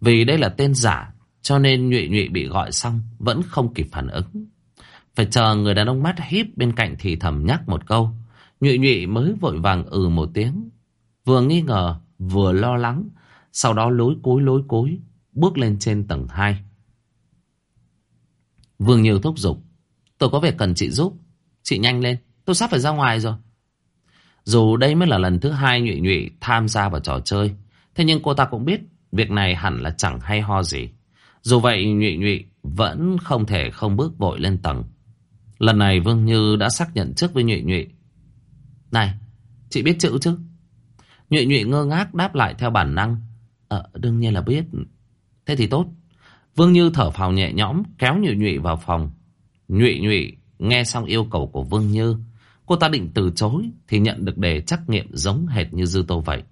Speaker 1: Vì đây là tên giả, cho nên nhụy nhụy bị gọi xong, vẫn không kịp phản ứng. Phải chờ người đàn ông mắt híp bên cạnh thì thầm nhắc một câu. Nhụy nhụy mới vội vàng ừ một tiếng. Vừa nghi ngờ, vừa lo lắng, sau đó lối cối lối cối, bước lên trên tầng 2. Vương nhiều thúc giục. Tôi có việc cần chị giúp. Chị nhanh lên, tôi sắp phải ra ngoài rồi. Dù đây mới là lần thứ hai nhụy nhụy tham gia vào trò chơi. Thế nhưng cô ta cũng biết việc này hẳn là chẳng hay ho gì. Dù vậy nhụy nhụy vẫn không thể không bước vội lên tầng. Lần này Vương Như đã xác nhận trước với nhụy nhụy. Này, chị biết chữ chứ? Nhụy nhụy ngơ ngác đáp lại theo bản năng. Ờ, đương nhiên là biết. Thế thì tốt. Vương Như thở phào nhẹ nhõm kéo nhụy nhụy vào phòng. Nhụy nhụy nghe xong yêu cầu của Vương Như. Cô ta định từ chối thì nhận được đề trắc nghiệm giống hệt như Dư Tô vậy.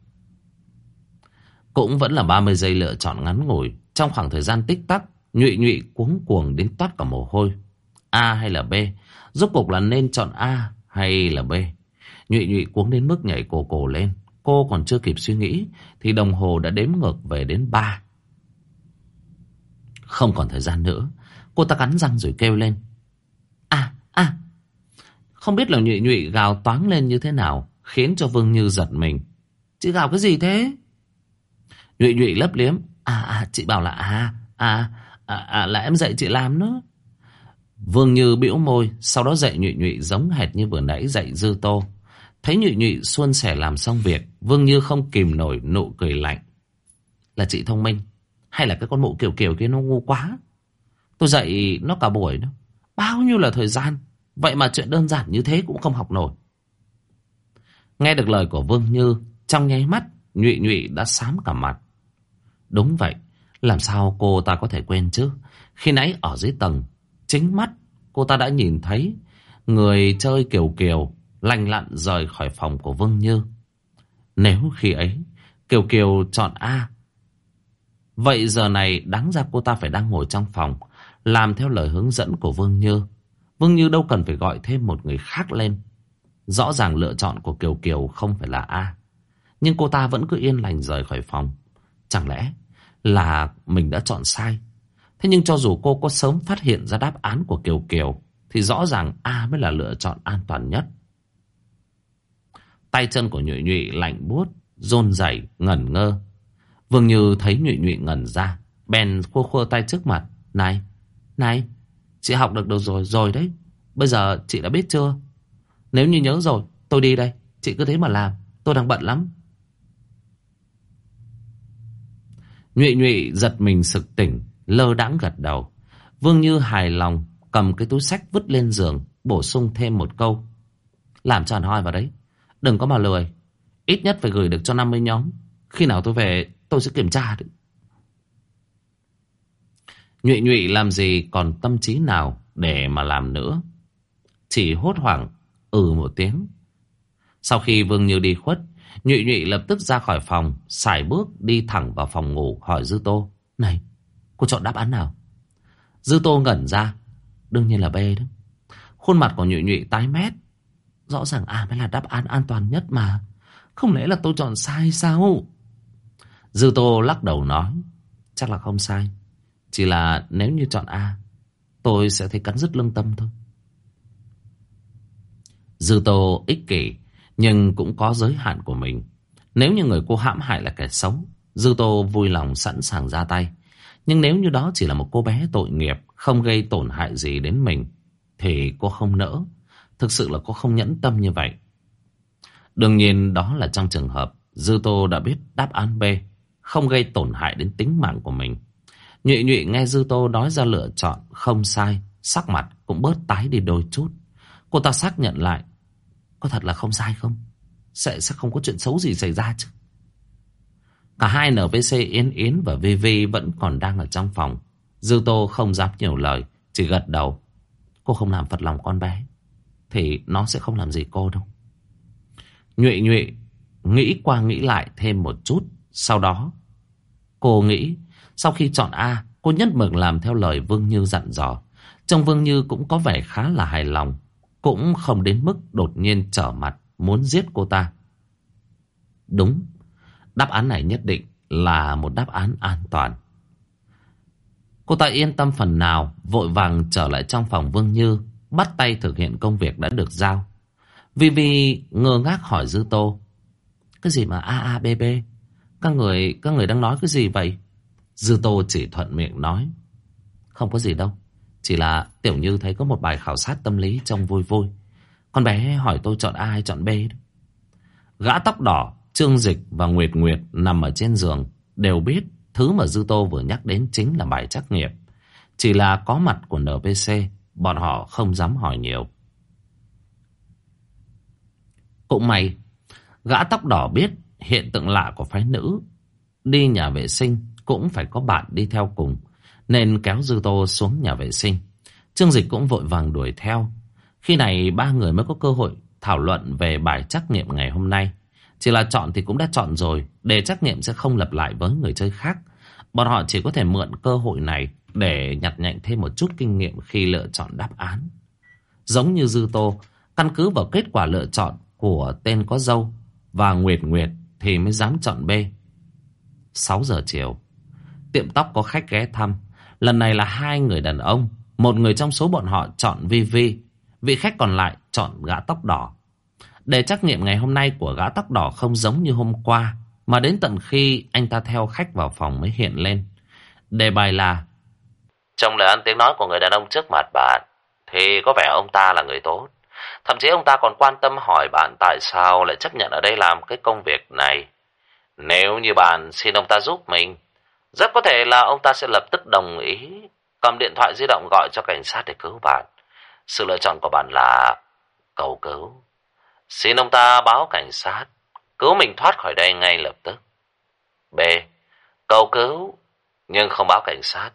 Speaker 1: Cũng vẫn là 30 giây lựa chọn ngắn ngủi. Trong khoảng thời gian tích tắc, nhụy nhụy cuống cuồng đến toát cả mồ hôi. A hay là B? Rốt cuộc là nên chọn A hay là B? Nhụy nhụy cuống đến mức nhảy cổ cổ lên. Cô còn chưa kịp suy nghĩ thì đồng hồ đã đếm ngược về đến 3. Không còn thời gian nữa. Cô ta cắn răng rồi kêu lên. À, à. Không biết là nhụy nhụy gào toáng lên như thế nào khiến cho Vương Như giật mình. Chị gào cái gì thế? Nhụy nhụy lấp liếm. À, à, chị bảo là à, à, à, à là em dạy chị làm nữa. Vương Như bĩu môi, sau đó dạy nhụy nhụy giống hệt như vừa nãy dạy Dư Tô. Thấy nhụy nhụy xuân sẻ làm xong việc, Vương Như không kìm nổi nụ cười lạnh. Là chị thông minh, hay là cái con mụ kiểu kiểu kia nó ngu quá. Tôi dạy nó cả buổi đó. Bao nhiêu là thời gian, vậy mà chuyện đơn giản như thế cũng không học nổi. Nghe được lời của Vương Như, trong nháy mắt, nhụy nhụy đã sám cả mặt. Đúng vậy, làm sao cô ta có thể quên chứ? Khi nãy ở dưới tầng, chính mắt cô ta đã nhìn thấy người chơi kiều kiều lành lặn rời khỏi phòng của Vương Như. Nếu khi ấy Kiều Kiều chọn A Vậy giờ này đáng ra cô ta phải đang ngồi trong phòng Làm theo lời hướng dẫn của Vương Như. Vương Như đâu cần phải gọi thêm một người khác lên. Rõ ràng lựa chọn của Kiều Kiều không phải là A. Nhưng cô ta vẫn cứ yên lành rời khỏi phòng. Chẳng lẽ là mình đã chọn sai Thế nhưng cho dù cô có sớm phát hiện ra đáp án của Kiều Kiều Thì rõ ràng A mới là lựa chọn an toàn nhất Tay chân của nhụy nhụy lạnh buốt, rôn rẩy ngẩn ngơ. Vương Như thấy nhụy nhụy ngẩn ra, bèn khua khua tay trước mặt. Này, này, chị học được đâu rồi, rồi đấy. Bây giờ chị đã biết chưa? Nếu như nhớ rồi, tôi đi đây. Chị cứ thế mà làm, tôi đang bận lắm. Nhụy nhụy giật mình sực tỉnh, lơ đãng gật đầu. Vương Như hài lòng, cầm cái túi sách vứt lên giường, bổ sung thêm một câu. Làm tròn hoi vào đấy. Đừng có mà lười. Ít nhất phải gửi được cho 50 nhóm. Khi nào tôi về tôi sẽ kiểm tra đấy. Nhụy nhụy làm gì còn tâm trí nào để mà làm nữa. Chỉ hốt hoảng ừ một tiếng. Sau khi Vương Như đi khuất, nhụy nhụy lập tức ra khỏi phòng, xài bước đi thẳng vào phòng ngủ hỏi Dư Tô. Này, cô chọn đáp án nào? Dư Tô ngẩn ra. Đương nhiên là B đó. Khuôn mặt của nhụy nhụy tái mét. Rõ ràng A mới là đáp án an toàn nhất mà. Không lẽ là tôi chọn sai sao? Dư Tô lắc đầu nói. Chắc là không sai. Chỉ là nếu như chọn A, tôi sẽ thấy cắn rứt lương tâm thôi. Dư Tô ích kỷ, nhưng cũng có giới hạn của mình. Nếu như người cô hãm hại là kẻ xấu, Dư Tô vui lòng sẵn sàng ra tay. Nhưng nếu như đó chỉ là một cô bé tội nghiệp, không gây tổn hại gì đến mình, thì cô không nỡ. Thực sự là cô không nhẫn tâm như vậy. Đương nhiên đó là trong trường hợp Dư Tô đã biết đáp án B, không gây tổn hại đến tính mạng của mình. Nhụy nhụy nghe Dư Tô nói ra lựa chọn không sai, Sắc mặt cũng bớt tái đi đôi chút Cô ta xác nhận lại có thật là không sai không? Sẽ sẽ không có chuyện xấu gì xảy ra chứ. Cả hai NVC Yến Yến và VV vẫn còn đang ở trong phòng. Dư Tô không dám nhiều lời, Chỉ gật đầu. Cô không làm phật lòng con bé, Thì nó sẽ không làm gì cô đâu. Nhụy nhụy Nghĩ qua nghĩ lại thêm một chút, Sau đó Cô nghĩ, Sau khi chọn A, Cô nhất mực làm theo lời Vương Như dặn dò. Trông Vương Như cũng có vẻ khá là hài lòng. Cũng không đến mức đột nhiên trở mặt Muốn giết cô ta. Đúng Đáp án này nhất định là một đáp án an toàn. Cô ta yên tâm phần nào Vội vàng trở lại trong phòng Vương Như Bắt tay thực hiện công việc đã được giao. Vì vì ngơ ngác hỏi Dư Tô Cái gì mà a a b b? Các người, các người đang nói cái gì vậy? Dư Tô chỉ thuận miệng nói Không có gì đâu. Chỉ là Tiểu Như thấy có một bài khảo sát tâm lý Trông vui vui. Con bé hỏi tôi chọn A hay chọn B đó. Gã tóc đỏ, Trương Dịch và Nguyệt Nguyệt Nằm ở trên giường, Đều biết Thứ mà Dư Tô vừa nhắc đến chính là bài trắc nghiệm. Chỉ là có mặt của NPC Bọn họ không dám hỏi nhiều. Cũng may, Gã tóc đỏ biết hiện tượng lạ của phái nữ. Đi nhà vệ sinh Cũng phải có bạn đi theo cùng. Nên kéo Dư Tô xuống nhà vệ sinh. Trương Dịch cũng vội vàng đuổi theo. Khi này ba người mới có cơ hội Thảo luận về bài trắc nghiệm ngày hôm nay. Chỉ là chọn thì cũng đã chọn rồi Để trắc nghiệm sẽ không lặp lại với người chơi khác. Bọn họ chỉ có thể mượn cơ hội này Để nhặt nhạnh thêm một chút kinh nghiệm Khi lựa chọn đáp án. Giống như Dư Tô Căn cứ vào kết quả lựa chọn của tên có dâu và Nguyệt Nguyệt thì mới dám chọn B. 6 giờ chiều, tiệm tóc có khách ghé thăm. Lần này là hai người đàn ông, một người trong số bọn họ chọn Vi Vi, vị khách còn lại chọn gã tóc đỏ. Để trắc nghiệm ngày hôm nay của gã tóc đỏ không giống như hôm qua, mà đến tận khi anh ta theo khách vào phòng mới hiện lên. Đề bài là
Speaker 2: Trong lời ăn tiếng nói của người đàn ông trước mặt bạn, thì có vẻ ông ta là người tốt. Thậm chí ông ta còn quan tâm hỏi bạn tại sao lại chấp nhận ở đây làm cái công việc này. Nếu như bạn xin ông ta giúp mình, rất có thể là ông ta sẽ lập tức đồng ý, cầm điện thoại di động gọi cho cảnh sát để cứu bạn. Sự lựa chọn của bạn là cầu cứu. Xin ông ta báo cảnh sát, cứu mình thoát khỏi đây ngay lập tức. B. Cầu cứu, nhưng không báo cảnh sát,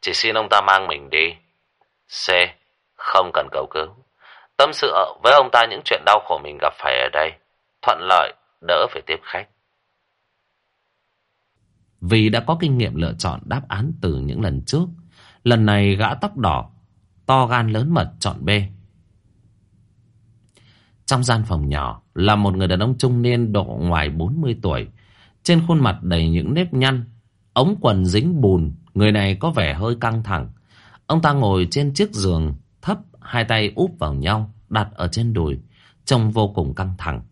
Speaker 2: chỉ xin ông ta mang mình đi. C. Không cần cầu cứu. Tâm sự với ông ta những chuyện đau khổ mình gặp phải ở đây. Thuận lợi, đỡ phải tiếp khách.
Speaker 1: Vì đã có kinh nghiệm lựa chọn đáp án từ những lần trước. Lần này gã tóc đỏ, to gan lớn mật chọn B. Trong gian phòng nhỏ là một người đàn ông trung niên độ ngoài 40 tuổi. Trên khuôn mặt đầy những nếp nhăn, ống quần dính bùn, người này có vẻ hơi căng thẳng. Ông ta ngồi trên chiếc giường thấp hai tay úp vào nhau, đặt ở trên đùi, trông vô cùng căng thẳng.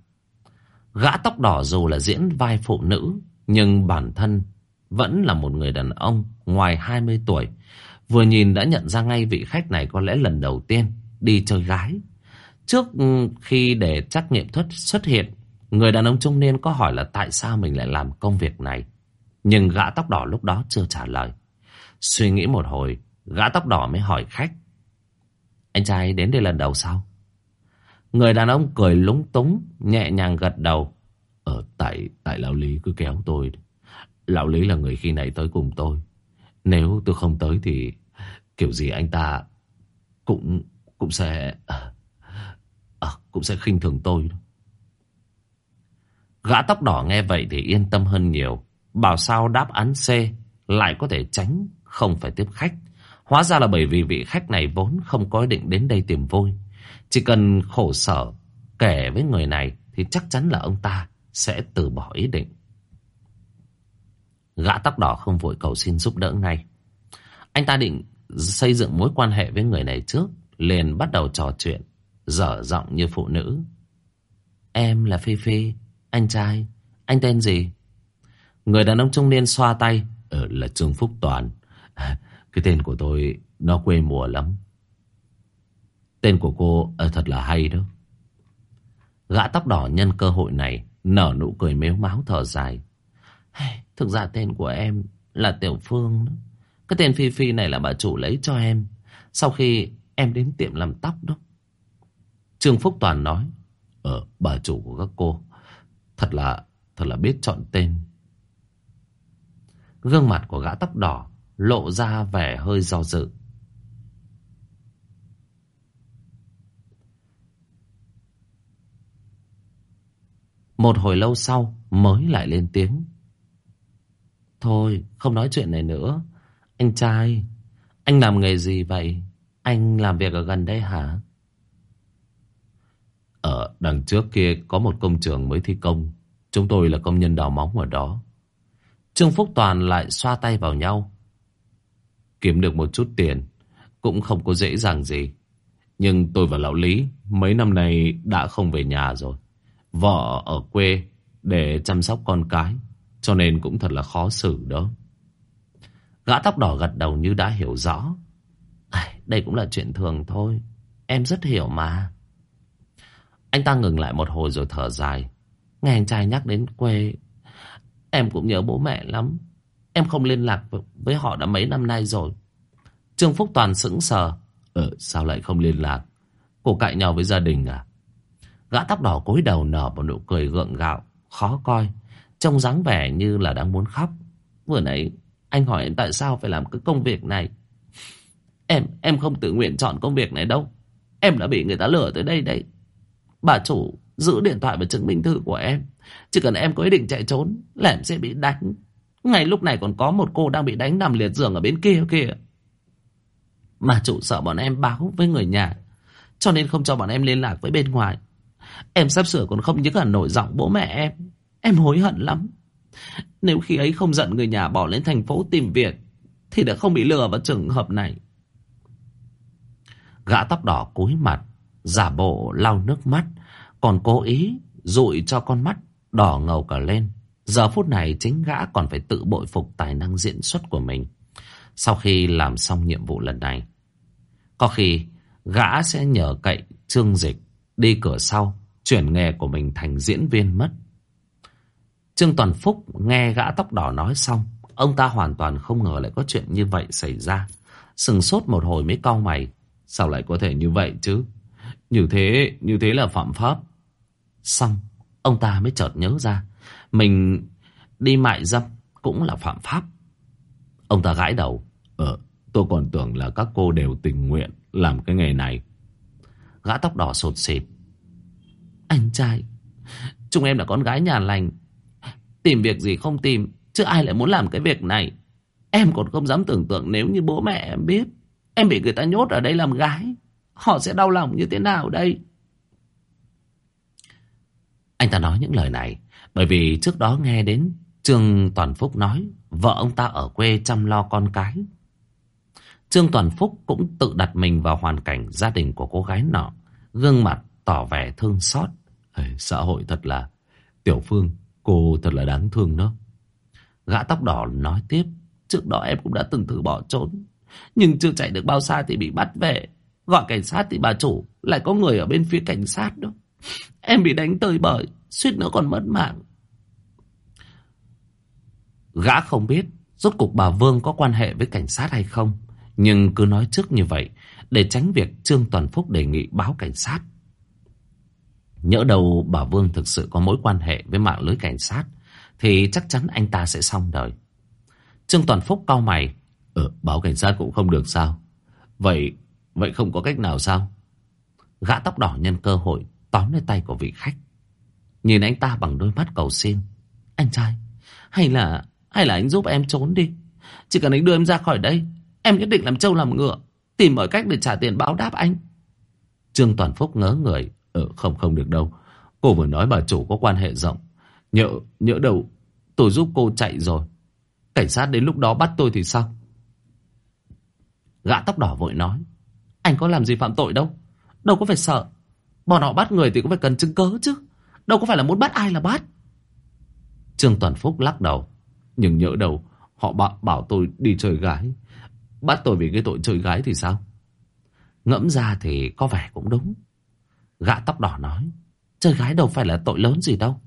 Speaker 1: Gã tóc đỏ dù là diễn vai phụ nữ, nhưng bản thân vẫn là một người đàn ông ngoài 20 tuổi. Vừa nhìn đã nhận ra ngay vị khách này có lẽ lần đầu tiên đi chơi gái. Trước ừ, khi để trắc nghiệm thuật xuất hiện, người đàn ông trung niên có hỏi là tại sao mình lại làm công việc này. Nhưng gã tóc đỏ lúc đó chưa trả lời. Suy nghĩ một hồi, gã tóc đỏ mới hỏi khách. Anh trai đến đây lần đầu sao? Người đàn ông cười lúng túng, nhẹ nhàng gật đầu. Ờ, tại, tại Lão Lý cứ kéo tôi. Lão Lý là người khi nãy tới cùng tôi. Nếu tôi không tới thì kiểu gì anh ta cũng cũng sẽ à, à cũng sẽ khinh thường tôi. Gã tóc đỏ nghe vậy thì yên tâm hơn nhiều. Bảo sao đáp án C lại có thể tránh không phải tiếp khách. Hóa ra là bởi vì vị khách này vốn không có ý định đến đây tìm vui. Chỉ cần khổ sở kể với người này thì chắc chắn là ông ta sẽ từ bỏ ý định. Gã tóc đỏ không vội cầu xin giúp đỡ ngay. Anh ta định xây dựng mối quan hệ với người này trước, liền bắt đầu trò chuyện, dở giọng như phụ nữ. Em là Phi Phi, anh trai, anh tên gì? Người đàn ông trung niên xoa tay, ờ, là Trương Phúc Toàn. À, cái tên của tôi nó quê mùa lắm. Tên của cô à, thật là hay đó. Gã tóc đỏ nhân cơ hội này nở nụ cười mếu máu thở dài. Hey, thực ra tên của em là Tiểu Phương đó. Cái tên Phi Phi này là bà chủ lấy cho em. Sau khi em đến tiệm làm tóc đó. Trương Phúc Toàn nói. Ờ, bà chủ của các cô. Thật là, thật là biết chọn tên. Gương mặt của gã tóc đỏ lộ ra vẻ hơi do dự. Một hồi lâu sau mới lại lên tiếng. Thôi, không nói chuyện này nữa. Anh trai, anh làm nghề gì vậy? Anh làm việc ở gần đây hả? Ở đằng trước kia có một công trường mới thi công. Chúng tôi là công nhân đào móng ở đó. Trương Phúc Toàn lại xoa tay vào nhau. Kiếm được một chút tiền cũng không có dễ dàng gì. Nhưng tôi và lão Lý mấy năm nay đã không về nhà rồi. Vợ ở quê để chăm sóc con cái. Cho nên cũng thật là khó xử đó. Gã tóc đỏ gật đầu như đã hiểu rõ. À, đây cũng là chuyện thường thôi. Em rất hiểu mà. Anh ta ngừng lại một hồi rồi thở dài. Nghe anh trai nhắc đến quê. Em cũng nhớ bố mẹ lắm. Em không liên lạc với họ đã mấy năm nay rồi. Trương Phúc Toàn sững sờ. Ờ, sao lại không liên lạc? Cô cãi nhau với gia đình à? Gã tóc đỏ cúi đầu nở một nụ cười gượng gạo, khó coi. Trông dáng vẻ như là đang muốn khóc. Vừa nãy anh hỏi em tại sao phải làm cái công việc này. Em, em không tự nguyện chọn công việc này đâu. Em đã bị người ta lừa tới đây đấy. Bà chủ giữ điện thoại và chứng minh thư của em. Chỉ cần em có ý định chạy trốn là em sẽ bị đánh. Ngay lúc này còn có một cô đang bị đánh nằm liệt giường ở bên kia kìa. Mà chủ sợ bọn em báo với người nhà. Cho nên không cho bọn em liên lạc với bên ngoài. Em sắp sửa còn không nhớ cả nổi giọng bố mẹ em. Em hối hận lắm. Nếu khi ấy không giận người nhà bỏ lên thành phố tìm việc thì đã không bị lừa vào trường hợp này. Gã tóc đỏ cúi mặt, giả bộ lau nước mắt, còn cố ý dụi cho con mắt đỏ ngầu cả lên. Giờ phút này chính gã còn phải tự bội phục tài năng diễn xuất của mình. Sau khi làm xong nhiệm vụ lần này, có khi gã sẽ nhờ cậy trương dịch đi cửa sau, chuyển nghề của mình thành diễn viên mất. Trương Toàn Phúc nghe gã tóc đỏ nói xong, ông ta hoàn toàn không ngờ lại có chuyện như vậy xảy ra. Sừng sốt một hồi mới cau mày, sao lại có thể như vậy chứ? Như thế, như thế là phạm pháp. Xong, ông ta mới chợt nhớ ra, mình đi mại dâm cũng là phạm pháp. Ông ta gãi đầu, ờ, tôi còn tưởng là các cô đều tình nguyện làm cái nghề này. Gã tóc đỏ sột xịt. Anh trai, chúng em là con gái nhà lành, Tìm việc gì không tìm, Chứ ai lại muốn làm cái việc này? Em còn không dám tưởng tượng nếu như bố mẹ em biết. Em bị người ta nhốt ở đây làm gái. Họ sẽ đau lòng như thế nào đây? Anh ta nói những lời này, Bởi vì trước đó nghe đến Trương Toàn Phúc nói Vợ ông ta ở quê chăm lo con cái. Trương Toàn Phúc cũng tự đặt mình vào hoàn cảnh gia đình của cô gái nọ, Gương mặt tỏ vẻ thương xót. Xã hội thật là. Tiểu Phương Cô thật là đáng thương đó. Gã tóc đỏ nói tiếp. Trước đó em cũng đã từng thử bỏ trốn. Nhưng chưa chạy được bao xa thì bị bắt về. Gọi cảnh sát thì bà chủ lại có người ở bên phía cảnh sát đó. Em bị đánh tơi bời, suýt nữa còn mất mạng. Gã không biết rốt cục bà Vương có quan hệ với cảnh sát hay không. Nhưng cứ nói trước như vậy để tránh việc Trương Toàn Phúc đề nghị báo cảnh sát. Nhỡ đầu bà Vương thực sự có mối quan hệ với mạng lưới cảnh sát, Thì chắc chắn anh ta sẽ xong đời. Trương Toàn Phúc cau mày. Ờ báo cảnh sát cũng không được sao? Vậy Vậy không có cách nào sao? Gã tóc đỏ nhân cơ hội Tóm lấy tay của vị khách. Nhìn anh ta bằng đôi mắt cầu xin. Anh trai, Hay là Hay là anh giúp em trốn đi? Chỉ cần anh đưa em ra khỏi đây, Em nhất định làm trâu làm ngựa, Tìm mọi cách để trả tiền báo đáp anh. Trương Toàn Phúc ngớ người. Ừ, không không được đâu. Cô vừa nói bà chủ có quan hệ rộng. Nhỡ, nhỡ đâu Tôi giúp cô chạy rồi. Cảnh sát đến lúc đó bắt tôi thì sao? Gã tóc đỏ vội nói. Anh có làm gì phạm tội đâu. Đâu có phải sợ. Bọn họ bắt người thì cũng phải cần chứng cớ chứ. Đâu có phải là muốn bắt ai là bắt. Trương Toàn Phúc lắc đầu. Nhưng nhỡ đâu Họ bảo, bảo tôi đi chơi gái. Bắt tôi vì cái tội chơi gái thì sao? Ngẫm ra thì có vẻ cũng đúng. Gã tóc đỏ nói. Chơi gái đâu phải là tội lớn gì đâu.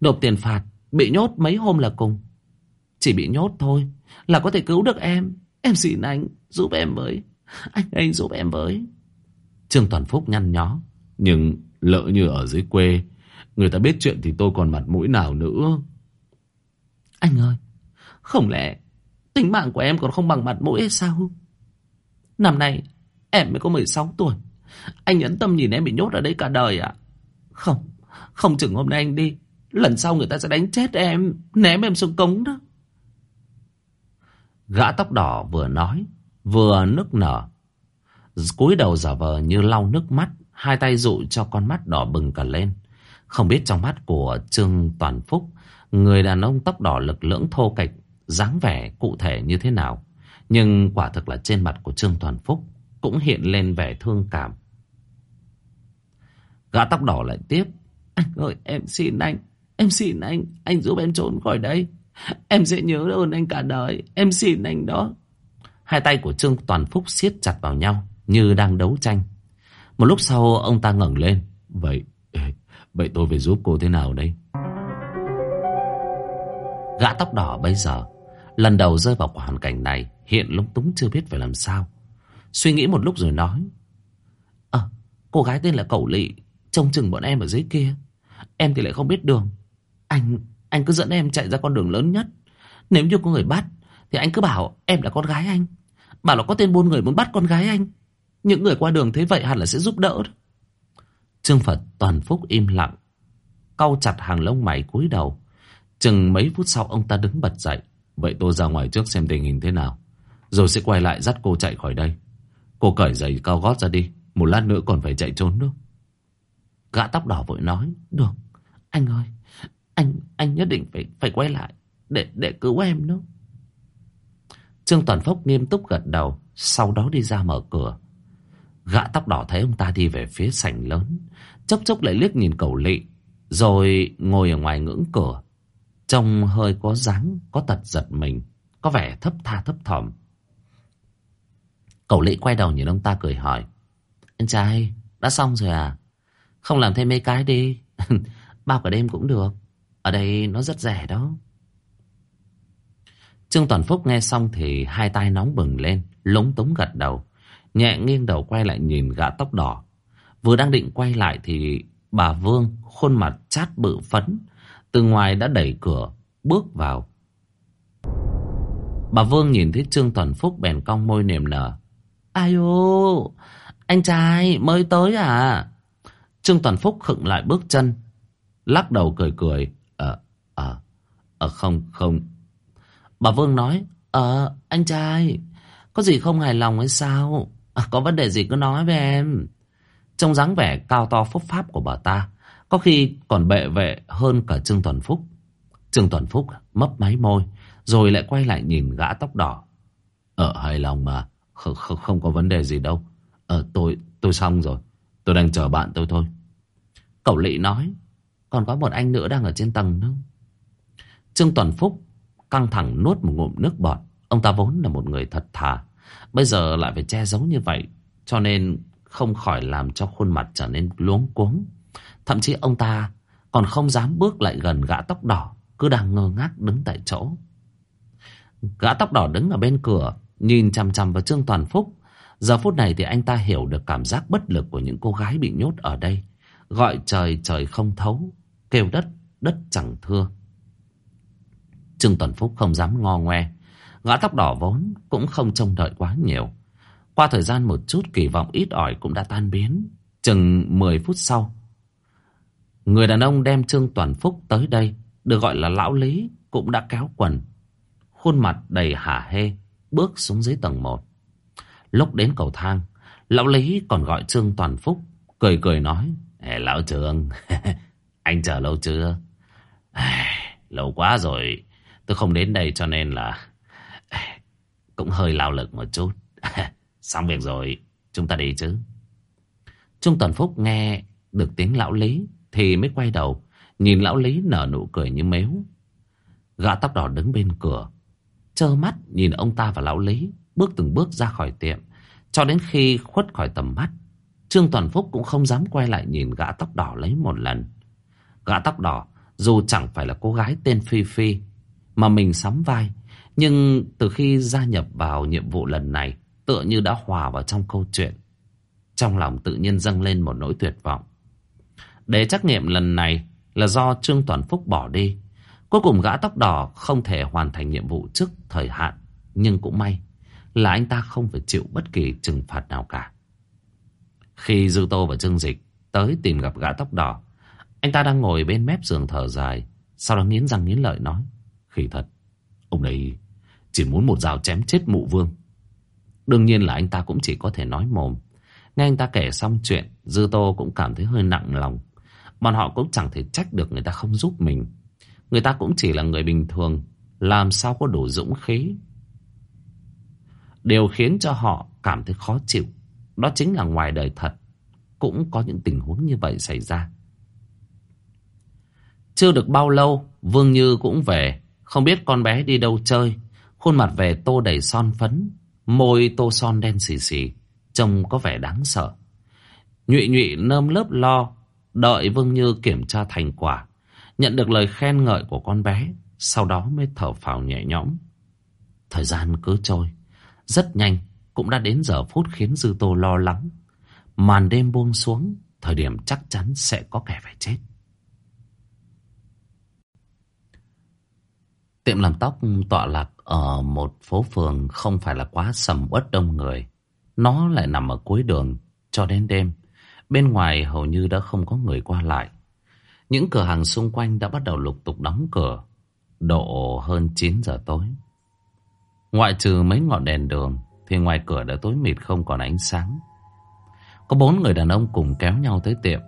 Speaker 1: Nộp tiền phạt, bị nhốt mấy hôm là cùng. Chỉ bị nhốt thôi, là có thể cứu được em. Em xin anh, giúp em với. Anh, anh giúp em với. Trương Toàn Phúc nhăn nhó. Nhưng lỡ như ở dưới quê, người ta biết chuyện thì tôi còn mặt mũi nào nữa. Anh ơi, không lẽ tính mạng của em còn không bằng mặt mũi hay sao? Năm nay em mới có 16 tuổi. Anh nhẫn tâm nhìn em bị nhốt ở đây cả đời à? Không, không chừng hôm nay anh đi. Lần sau người ta sẽ đánh chết em, ném em xuống cống đó. Gã tóc đỏ vừa nói, vừa nức nở. cúi đầu giả vờ như lau nước mắt, hai tay dụ cho con mắt đỏ bừng cả lên. Không biết trong mắt của Trương Toàn Phúc, người đàn ông tóc đỏ lực lưỡng thô kệch, dáng vẻ cụ thể như thế nào. Nhưng quả thực là trên mặt của Trương Toàn Phúc cũng hiện lên vẻ thương cảm. Gã tóc đỏ lại tiếp. Anh ơi, em xin anh, em xin anh, anh giúp em trốn khỏi đây. Em sẽ nhớ ơn anh cả đời, em xin anh đó. Hai tay của Trương Toàn Phúc siết chặt vào nhau như đang đấu tranh. Một lúc sau ông ta ngẩng lên. Vậy, vậy tôi phải giúp cô thế nào đây? Gã tóc đỏ bây giờ lần đầu rơi vào hoàn cảnh này hiện lúng túng chưa biết phải làm sao. Suy nghĩ một lúc rồi nói. Ờ, cô gái tên là Cậu Lị, trông chừng bọn em ở dưới kia. Em thì lại không biết đường. Anh, anh cứ dẫn em chạy ra con đường lớn nhất. Nếu như có người bắt, thì anh cứ bảo em là con gái anh. Bảo là có tên buôn người muốn bắt con gái anh. Những người qua đường thấy vậy hẳn là sẽ giúp đỡ. Trương Phật toàn phúc im lặng. Cau chặt hàng lông mày cúi đầu. Chừng mấy phút sau ông ta đứng bật dậy. Vậy tôi ra ngoài trước xem tình hình thế nào. Rồi sẽ quay lại dắt cô chạy khỏi đây. Cô cởi giày cao gót ra đi. Một lát nữa còn phải chạy trốn nữa. Gã tóc đỏ vội nói. Được, anh ơi. Anh anh nhất định phải phải quay lại. Để để cứu em nữa. Trương Toàn Phúc nghiêm túc gật đầu. Sau đó đi ra mở cửa. Gã tóc đỏ thấy ông ta đi về phía sảnh lớn. Chốc chốc lại liếc nhìn cầu lị. Rồi ngồi ở ngoài ngưỡng cửa. Trông hơi có dáng, có tật giật mình. Có vẻ thấp tha thấp thỏm. Cậu lị quay đầu nhìn ông ta cười hỏi. Anh trai, đã xong rồi à? Không làm thêm mấy cái đi. Bao cả đêm cũng được. Ở đây nó rất rẻ đó. Trương Toàn Phúc nghe xong thì hai tay nóng bừng lên, lúng túng gật đầu. Nhẹ nghiêng đầu quay lại nhìn gã tóc đỏ. Vừa đang định quay lại thì bà Vương khuôn mặt chát bự phấn. Từ ngoài đã đẩy cửa, bước vào. Bà Vương nhìn thấy Trương Toàn Phúc bèn cong môi niềm nở. Ai ô, anh trai mới tới à? Trương Toàn Phúc khựng lại bước chân, lắc đầu cười cười. Ờ, ờ, ờ không, không. Bà Vương nói, Ờ, anh trai, có gì không hài lòng hay sao? À, có vấn đề gì cứ nói với em. Trong dáng vẻ cao to phúc pháp của bà ta, có khi còn bệ vệ hơn cả Trương Toàn Phúc. Trương Toàn Phúc mấp máy môi, rồi lại quay lại nhìn gã tóc đỏ. Ờ, hài lòng mà, không, không, không có vấn đề gì đâu. Ờ, tôi, tôi xong rồi. Tôi đang chờ bạn tôi thôi. Cậu Lị nói, còn có một anh nữa đang ở trên tầng nữa. Trương Toàn Phúc căng thẳng nuốt một ngụm nước bọt. Ông ta vốn là một người thật thà. Bây giờ lại phải che giấu như vậy. Cho nên không khỏi làm cho khuôn mặt trở nên luống cuống. Thậm chí ông ta còn không dám bước lại gần gã tóc đỏ. Cứ đang ngơ ngác đứng tại chỗ. Gã tóc đỏ đứng ở bên cửa. Nhìn chằm chằm vào Trương Toàn Phúc. Giờ phút này thì anh ta hiểu được cảm giác bất lực của những cô gái bị nhốt ở đây. Gọi trời trời không thấu. Kêu đất đất chẳng thưa. Trương toàn Phúc không dám ngo ngoe. Gã tóc đỏ vốn cũng không trông đợi quá nhiều. Qua thời gian một chút kỳ vọng ít ỏi cũng đã tan biến. Chừng 10 phút sau. Người đàn ông đem Trương Toàn Phúc tới đây, được gọi là Lão Lý, cũng đã kéo quần. Khuôn mặt đầy hả hê, bước xuống dưới tầng 1. Lúc đến cầu thang, Lão Lý còn gọi Trương Toàn Phúc, cười cười nói. Lão Trương, anh chờ lâu chưa? lâu quá rồi, tôi không đến đây cho nên là cũng hơi lao lực một chút. Xong việc rồi, chúng ta đi chứ. Trương Toàn Phúc nghe được tiếng lão Lý thì mới quay đầu, nhìn lão Lý nở nụ cười như mếu. Gã tóc đỏ đứng bên cửa, trơ mắt nhìn ông ta và lão Lý bước từng bước ra khỏi tiệm, cho đến khi khuất khỏi tầm mắt. Trương Toàn Phúc cũng không dám quay lại nhìn gã tóc đỏ lấy một lần. Gã tóc đỏ, dù chẳng phải là cô gái tên Phi Phi, mà mình sắm vai, nhưng từ khi gia nhập vào nhiệm vụ lần này, tựa như đã hòa vào trong câu chuyện. Trong lòng tự nhiên dâng lên một nỗi tuyệt vọng. Để trắc nghiệm lần này là do Trương Toàn Phúc bỏ đi. Cuối cùng gã tóc đỏ không thể hoàn thành nhiệm vụ trước thời hạn. Nhưng cũng may là anh ta không phải chịu bất kỳ trừng phạt nào cả. Khi Dư Tô và Trương Dịch tới tìm gặp gã tóc đỏ, anh ta đang ngồi bên mép giường thở dài, sau đó nghiến răng nghiến lợi nói. khi thật, ông đây chỉ muốn một dao chém chết mụ vương. Đương nhiên là anh ta cũng chỉ có thể nói mồm. Nghe anh ta kể xong chuyện, Dư Tô cũng cảm thấy hơi nặng lòng. Bọn họ cũng chẳng thể trách được người ta không giúp mình. Người ta cũng chỉ là người bình thường, làm sao có đủ dũng khí. Điều khiến cho họ cảm thấy khó chịu, đó chính là ngoài đời thật, cũng có những tình huống như vậy xảy ra. Chưa được bao lâu, Vương Như cũng về, không biết con bé đi đâu chơi. Khuôn mặt về tô đầy son phấn, môi tô son đen xì xì, trông có vẻ đáng sợ. Nhụy nhụy nơm lớp lo, đợi Vương Như kiểm tra thành quả, nhận được lời khen ngợi của con bé, sau đó mới thở phào nhẹ nhõm. Thời gian cứ trôi, rất nhanh, cũng đã đến giờ phút khiến Dư Tô lo lắng. Màn đêm buông xuống, thời điểm chắc chắn sẽ có kẻ phải chết. Tiệm làm tóc tọa lạc ở một phố phường không phải là quá sầm uất đông người. Nó lại nằm ở cuối đường cho đến đêm. Bên ngoài hầu như đã không có người qua lại. Những cửa hàng xung quanh đã bắt đầu lục tục đóng cửa. Độ hơn 9 giờ tối. Ngoại trừ mấy ngọn đèn đường, thì ngoài cửa đã tối mịt không còn ánh sáng. Có bốn người đàn ông cùng kéo nhau tới tiệm.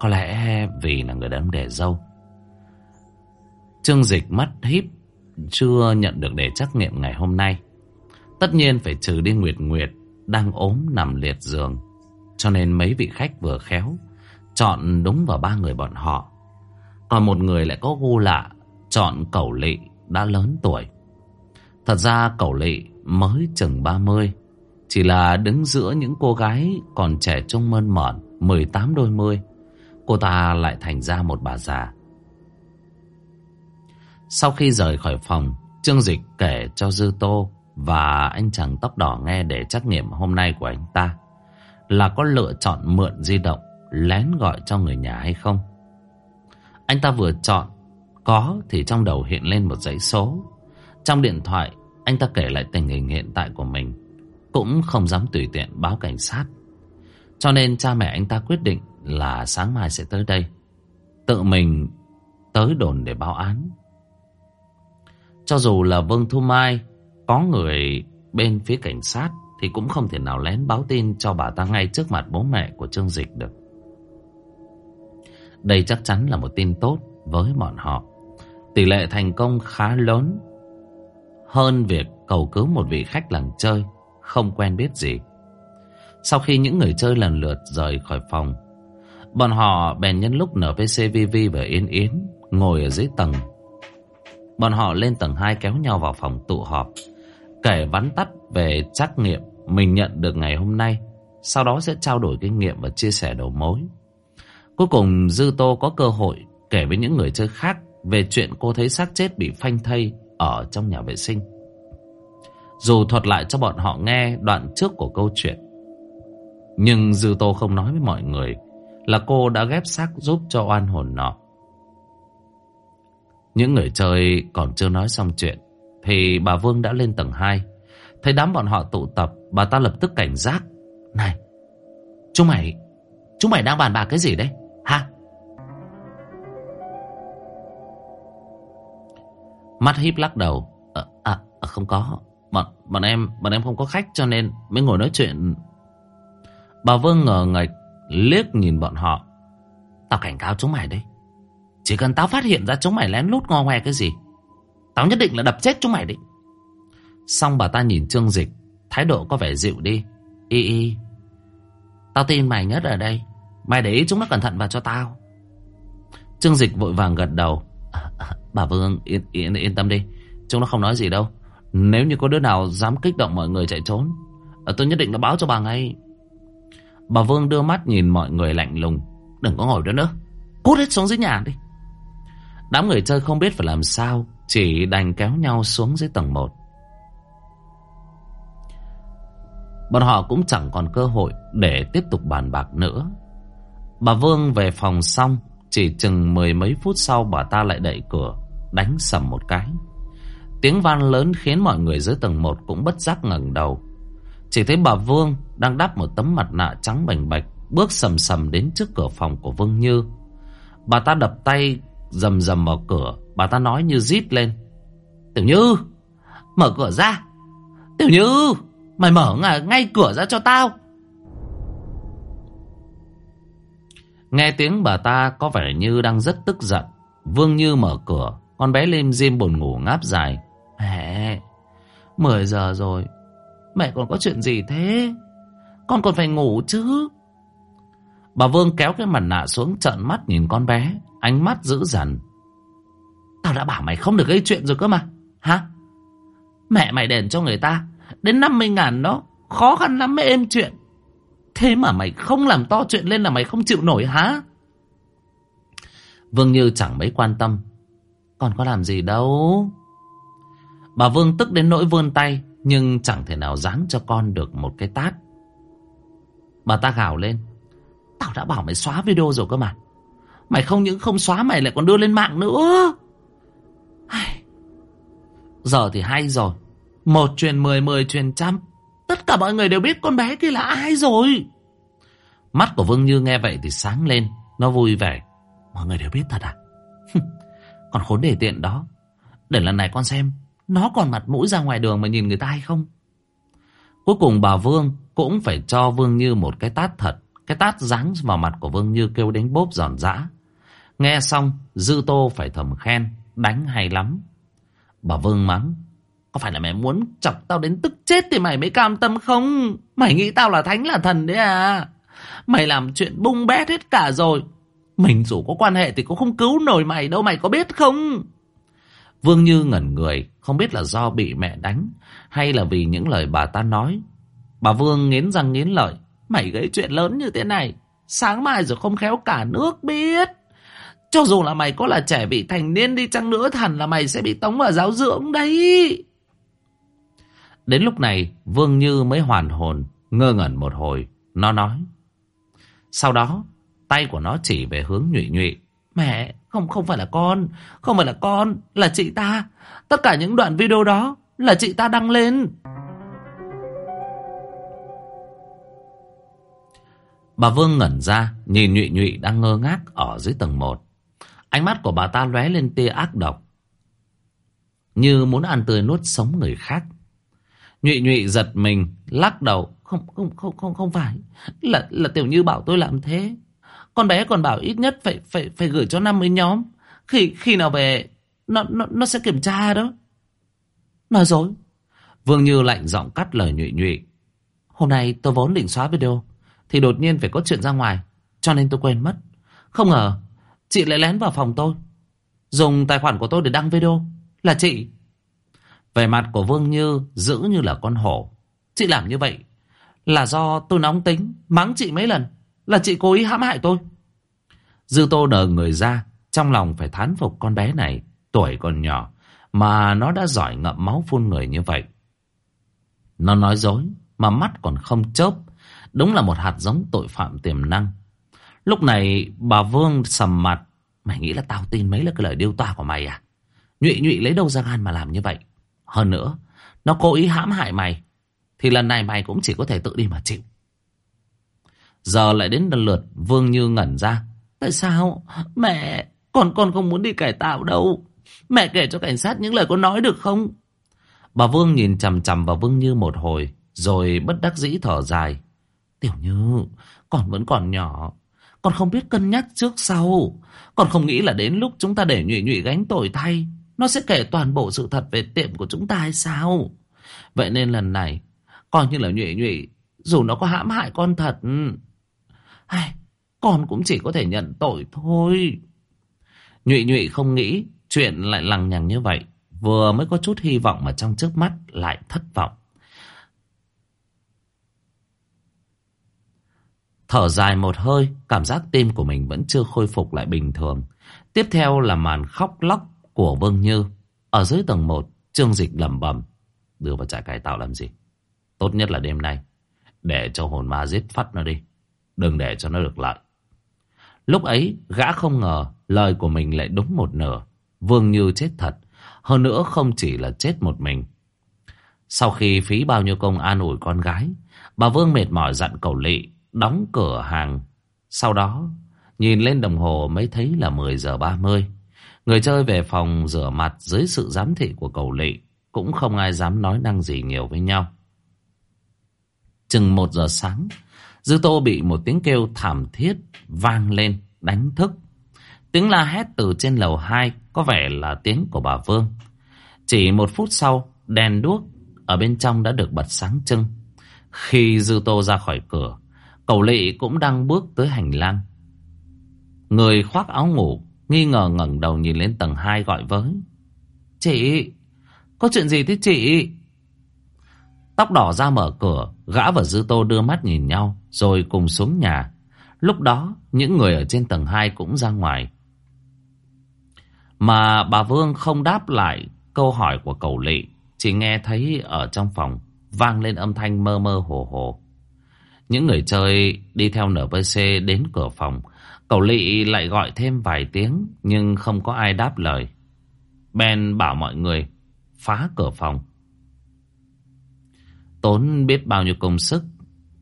Speaker 1: Có lẽ vì là người đàn ông đẻ dâu. Trương Dịch mắt híp, chưa nhận được đề trắc nghiệm ngày hôm nay. Tất nhiên phải trừ đi Nguyệt Nguyệt đang ốm nằm liệt giường. Cho nên mấy vị khách vừa khéo chọn đúng vào ba người bọn họ. Còn một người lại có gu lạ chọn cẩu lị đã lớn tuổi. Thật ra cẩu lị mới chừng 30. Chỉ là đứng giữa những cô gái còn trẻ trung mơn mởn 18 đôi mươi. Cô ta lại thành ra một bà già. Sau khi rời khỏi phòng, Trương Dịch kể cho Dư Tô và anh chàng tóc đỏ nghe để trắc nghiệm hôm nay của anh ta là có lựa chọn mượn di động lén gọi cho người nhà hay không. Anh ta vừa chọn, có thì trong đầu hiện lên một dãy số. Trong điện thoại, anh ta kể lại tình hình hiện tại của mình, cũng không dám tùy tiện báo cảnh sát. Cho nên cha mẹ anh ta quyết định là sáng mai sẽ tới đây. Tự mình tới đồn để báo án. Cho dù là Vương Thu Mai, có người bên phía cảnh sát thì cũng không thể nào lén báo tin cho bà ta ngay trước mặt bố mẹ của Trương Dịch được. Đây chắc chắn là một tin tốt với bọn họ. Tỷ lệ thành công khá lớn hơn việc cầu cứu một vị khách làng chơi không quen biết gì. Sau khi những người chơi lần lượt rời khỏi phòng, bọn họ bèn nhân lúc NPCVV và Yên Yến ngồi ở dưới tầng Bọn họ lên tầng 2 kéo nhau vào phòng tụ họp. Kể vắn tắt về trắc nghiệm mình nhận được ngày hôm nay. Sau đó sẽ trao đổi kinh nghiệm và chia sẻ đầu mối. Cuối cùng, Dư Tô có cơ hội kể với những người chơi khác về chuyện cô thấy xác chết bị phanh thây ở trong nhà vệ sinh. Dù thuật lại cho bọn họ nghe đoạn trước của câu chuyện. Nhưng Dư Tô không nói với mọi người là cô đã ghép xác giúp cho oan hồn nọ. Những người chơi còn chưa nói xong chuyện, Thì bà Vương đã lên tầng 2 Thấy đám bọn họ tụ tập, Bà ta lập tức cảnh giác Này, Chúng mày Chúng mày đang bàn bạc cái gì đấy Ha? Mắt híp lắc đầu. Ờ, à, à, không có. Bọn, bọn em bọn em không có khách cho nên mới ngồi nói chuyện. Bà Vương ngờ ngạch liếc nhìn bọn họ. Tao cảnh cáo chúng mày đấy. Chỉ cần tao phát hiện ra chúng mày lén lút ngo ngoe cái gì Tao nhất định là đập chết chúng mày đấy. Xong bà ta nhìn Trương Dịch Thái độ có vẻ dịu đi. Y y Tao tin mày nhất ở đây. Mày để ý chúng nó cẩn thận vào cho tao. Trương Dịch vội vàng gật đầu. À, à, Bà Vương yên, yên, yên tâm đi. Chúng nó không nói gì đâu. Nếu như có đứa nào dám kích động mọi người chạy trốn à, Tôi nhất định đã báo cho bà ngay. Bà Vương đưa mắt nhìn mọi người lạnh lùng. Đừng có ngồi đó nữa. Cút hết xuống dưới nhà đi. Đám người chơi không biết phải làm sao Chỉ đành kéo nhau xuống dưới tầng 1 Bọn họ cũng chẳng còn cơ hội để tiếp tục bàn bạc nữa. Bà Vương về phòng xong, chỉ chừng mười mấy phút sau bà ta lại đẩy cửa, đánh sầm một cái. Tiếng van lớn khiến mọi người dưới tầng 1 cũng bất giác ngẩng đầu. Chỉ thấy bà Vương đang đắp một tấm mặt nạ trắng bành bạch, bước sầm sầm đến trước cửa phòng của Vương Như. Bà ta đập tay rầm rầm vào cửa, bà ta nói như rít lên. Tiểu Như, mở cửa ra. Tiểu Như, mày mở ngay cửa ra cho tao. Nghe tiếng bà ta có vẻ như đang rất tức giận. Vương Như mở cửa, con bé lim dim buồn ngủ ngáp dài. Mẹ, 10 giờ rồi, mẹ còn có chuyện gì thế? Con còn phải ngủ chứ. Bà Vương kéo cái mặt nạ xuống trợn mắt nhìn con bé, ánh mắt dữ dằn. Tao đã bảo mày không được gây chuyện rồi cơ mà. Hả? Mẹ mày đền cho người ta, đến 50 ngàn đó, khó khăn lắm mới êm chuyện. Thế mà mày không làm to chuyện lên là mày không chịu nổi hả? Vương Như chẳng mấy quan tâm. Còn có làm gì đâu. Bà Vương tức đến nỗi vươn tay, nhưng chẳng thể nào giáng cho con được một cái tát. Bà ta gào lên. Tao đã bảo mày xóa video rồi cơ mà. Mày không những không xóa mày lại còn đưa lên mạng nữa. Giờ thì hay rồi. Một truyền mười, mười truyền trăm. Tất cả mọi người đều biết con bé kia là ai rồi. Mắt của Vương Như nghe vậy thì sáng lên. Nó vui vẻ. Mọi người đều biết thật à? còn khốn đề tiện đó. Để lần này con xem. Nó còn mặt mũi ra ngoài đường mà nhìn người ta hay không? Cuối cùng bà Vương cũng phải cho Vương Như một cái tát thật. Cái tát giáng vào mặt của Vương Như kêu đánh bốp giòn giã. Nghe xong, Dư Tô phải thầm khen. Đánh hay lắm. Bà Vương mắng. Có phải là mày muốn chọc tao đến tức chết thì mày mới cam tâm không? Mày nghĩ tao là thánh là thần đấy à? Mày làm chuyện bung bét hết cả rồi. Mình dù có quan hệ thì cũng không cứu nổi mày đâu mày có biết không? Vương Như ngẩn người, không biết là do bị mẹ đánh hay là vì những lời bà ta nói. Bà Vương nghiến răng nghiến lợi. Mày gây chuyện lớn như thế này, sáng mai rồi không khéo cả nước biết. Cho dù là mày có là trẻ vị thành niên đi chăng nữa hẳn là mày sẽ bị tống vào giáo dưỡng đấy. Đến lúc này, Vương Như mới hoàn hồn, Ngơ ngẩn một hồi. Nó nói, Sau đó, tay của nó chỉ về hướng nhụy nhụy. Mẹ, không không phải là con, Không phải là con, Là chị ta. Tất cả những đoạn video đó Là chị ta đăng lên. Bà Vương ngẩn ra, Nhìn nhụy nhụy đang ngơ ngác Ở dưới tầng 1 Ánh mắt của bà ta lóe lên tia ác độc. Như muốn ăn tươi nuốt sống người khác. Nhụy nhụy giật mình, lắc đầu. Không, không, không, không, không phải. Là, là Tiểu Như bảo tôi làm thế. Con bé còn bảo ít nhất phải, phải, phải gửi cho 50 nhóm. Khi, khi nào về, nó, nó, nó sẽ kiểm tra đó. Nói dối. Vương Như lạnh giọng cắt lời nhụy nhụy. Hôm nay tôi vốn định xóa video. Thì đột nhiên phải có chuyện ra ngoài. Cho nên tôi quên mất. Không ngờ, chị lại lén vào phòng tôi. Dùng tài khoản của tôi để đăng video. Là chị. Về mặt của Vương Như giữ như là con hổ. Chị làm như vậy là do tôi nóng tính, mắng chị mấy lần. Là chị cố ý hãm hại tôi. Dư Tô đờ người ra, trong lòng phải thán phục con bé này, tuổi còn nhỏ, mà nó đã giỏi ngậm máu phun người như vậy. Nó nói dối, mà mắt còn không chớp, đúng là một hạt giống tội phạm tiềm năng. Lúc này bà Vương sầm mặt, mày nghĩ là tao tin mấy là cái lời điêu toa của mày à? Nhụy nhụy lấy đâu ra gan mà làm như vậy? Hơn nữa, nó cố ý hãm hại mày. Thì lần này mày cũng chỉ có thể tự đi mà chịu. Giờ lại đến lần lượt Vương Như ngẩn ra. Tại sao? Mẹ, con con không muốn đi cải tạo đâu. Mẹ kể cho cảnh sát những lời con nói được không? Bà Vương nhìn chằm chằm vào Vương Như một hồi. Rồi bất đắc dĩ thở dài. Tiểu Như, con vẫn còn nhỏ. Con không biết cân nhắc trước sau. Con không nghĩ là đến lúc chúng ta để nhụy nhụy gánh tội thay. Nó sẽ kể toàn bộ sự thật về tiệm của chúng ta hay sao? Vậy nên lần này, coi như là nhụy nhụy, dù nó có hãm hại con thật. Ai, con cũng chỉ có thể nhận tội thôi. Nhụy nhụy không nghĩ chuyện lại lằng nhằng như vậy. Vừa mới có chút hy vọng mà trong trước mắt lại thất vọng. Thở dài một hơi, cảm giác tim của mình vẫn chưa khôi phục lại bình thường. Tiếp theo là màn khóc lóc của Vương Như. Ở dưới tầng 1, Trương Dịch lẩm bẩm đưa vào trại cải tạo làm gì? Tốt nhất là đêm nay. Để cho hồn ma giết phát nó đi Đừng để cho nó được lợi Lúc ấy gã không ngờ Lời của mình lại đúng một nửa Vương Như chết thật Hơn nữa không chỉ là chết một mình Sau khi phí bao nhiêu công an ủi con gái Bà Vương mệt mỏi dặn cầu lị Đóng cửa hàng Sau đó Nhìn lên đồng hồ mới thấy là 10 giờ 30 Người chơi về phòng rửa mặt dưới sự giám thị của cầu lị, Cũng không ai dám nói năng gì nhiều với nhau. Chừng một giờ sáng, Dư Tô bị một tiếng kêu thảm thiết vang lên, đánh thức. Tiếng la hét từ trên lầu 2 có vẻ là tiếng của bà Vương. Chỉ một phút sau, đèn đuốc ở bên trong đã được bật sáng trưng. Khi Dư Tô ra khỏi cửa Cầu lị cũng đang bước tới hành lang. Người khoác áo ngủ Nghi ngờ ngẩng đầu nhìn lên tầng 2 gọi với. Chị, Có chuyện gì thế chị? Tóc đỏ ra mở cửa, Gã và Dư Tô đưa mắt nhìn nhau, Rồi cùng xuống nhà. Lúc đó, những người ở trên tầng 2 cũng ra ngoài. Mà bà Vương không đáp lại câu hỏi của cầu lị, Chỉ nghe thấy ở trong phòng Vang lên âm thanh mơ mơ hồ hồ. Những người chơi đi theo NPC đến cửa phòng Cậu lị lại gọi thêm vài tiếng, Nhưng không có ai đáp lời. Ben bảo mọi người, phá cửa phòng. Tốn biết bao nhiêu công sức,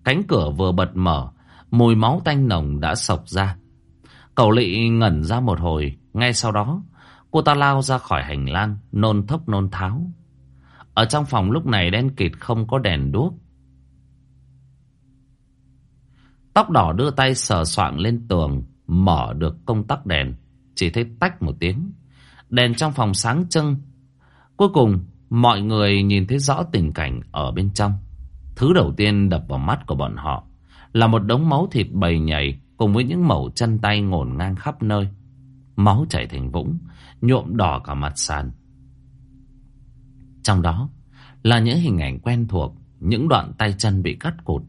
Speaker 1: Cánh cửa vừa bật mở, Mùi máu tanh nồng đã sộc ra. Cậu lị ngẩn ra một hồi, Ngay sau đó, Cô ta lao ra khỏi hành lang, Nôn thốc nôn tháo. Ở trong phòng lúc này đen kịt không có đèn đuốc. Tóc đỏ đưa tay sờ soạng lên tường. Mở được công tắc đèn, Chỉ thấy tách một tiếng. Đèn trong phòng sáng trưng. Cuối cùng, mọi người nhìn thấy rõ tình cảnh ở bên trong. Thứ đầu tiên đập vào mắt của bọn họ Là một đống máu thịt bầy nhảy Cùng với những mẩu chân tay ngổn ngang khắp nơi. Máu chảy thành vũng, Nhuộm đỏ cả mặt sàn. Trong đó Là những hình ảnh quen thuộc, Những đoạn tay chân bị cắt cụt,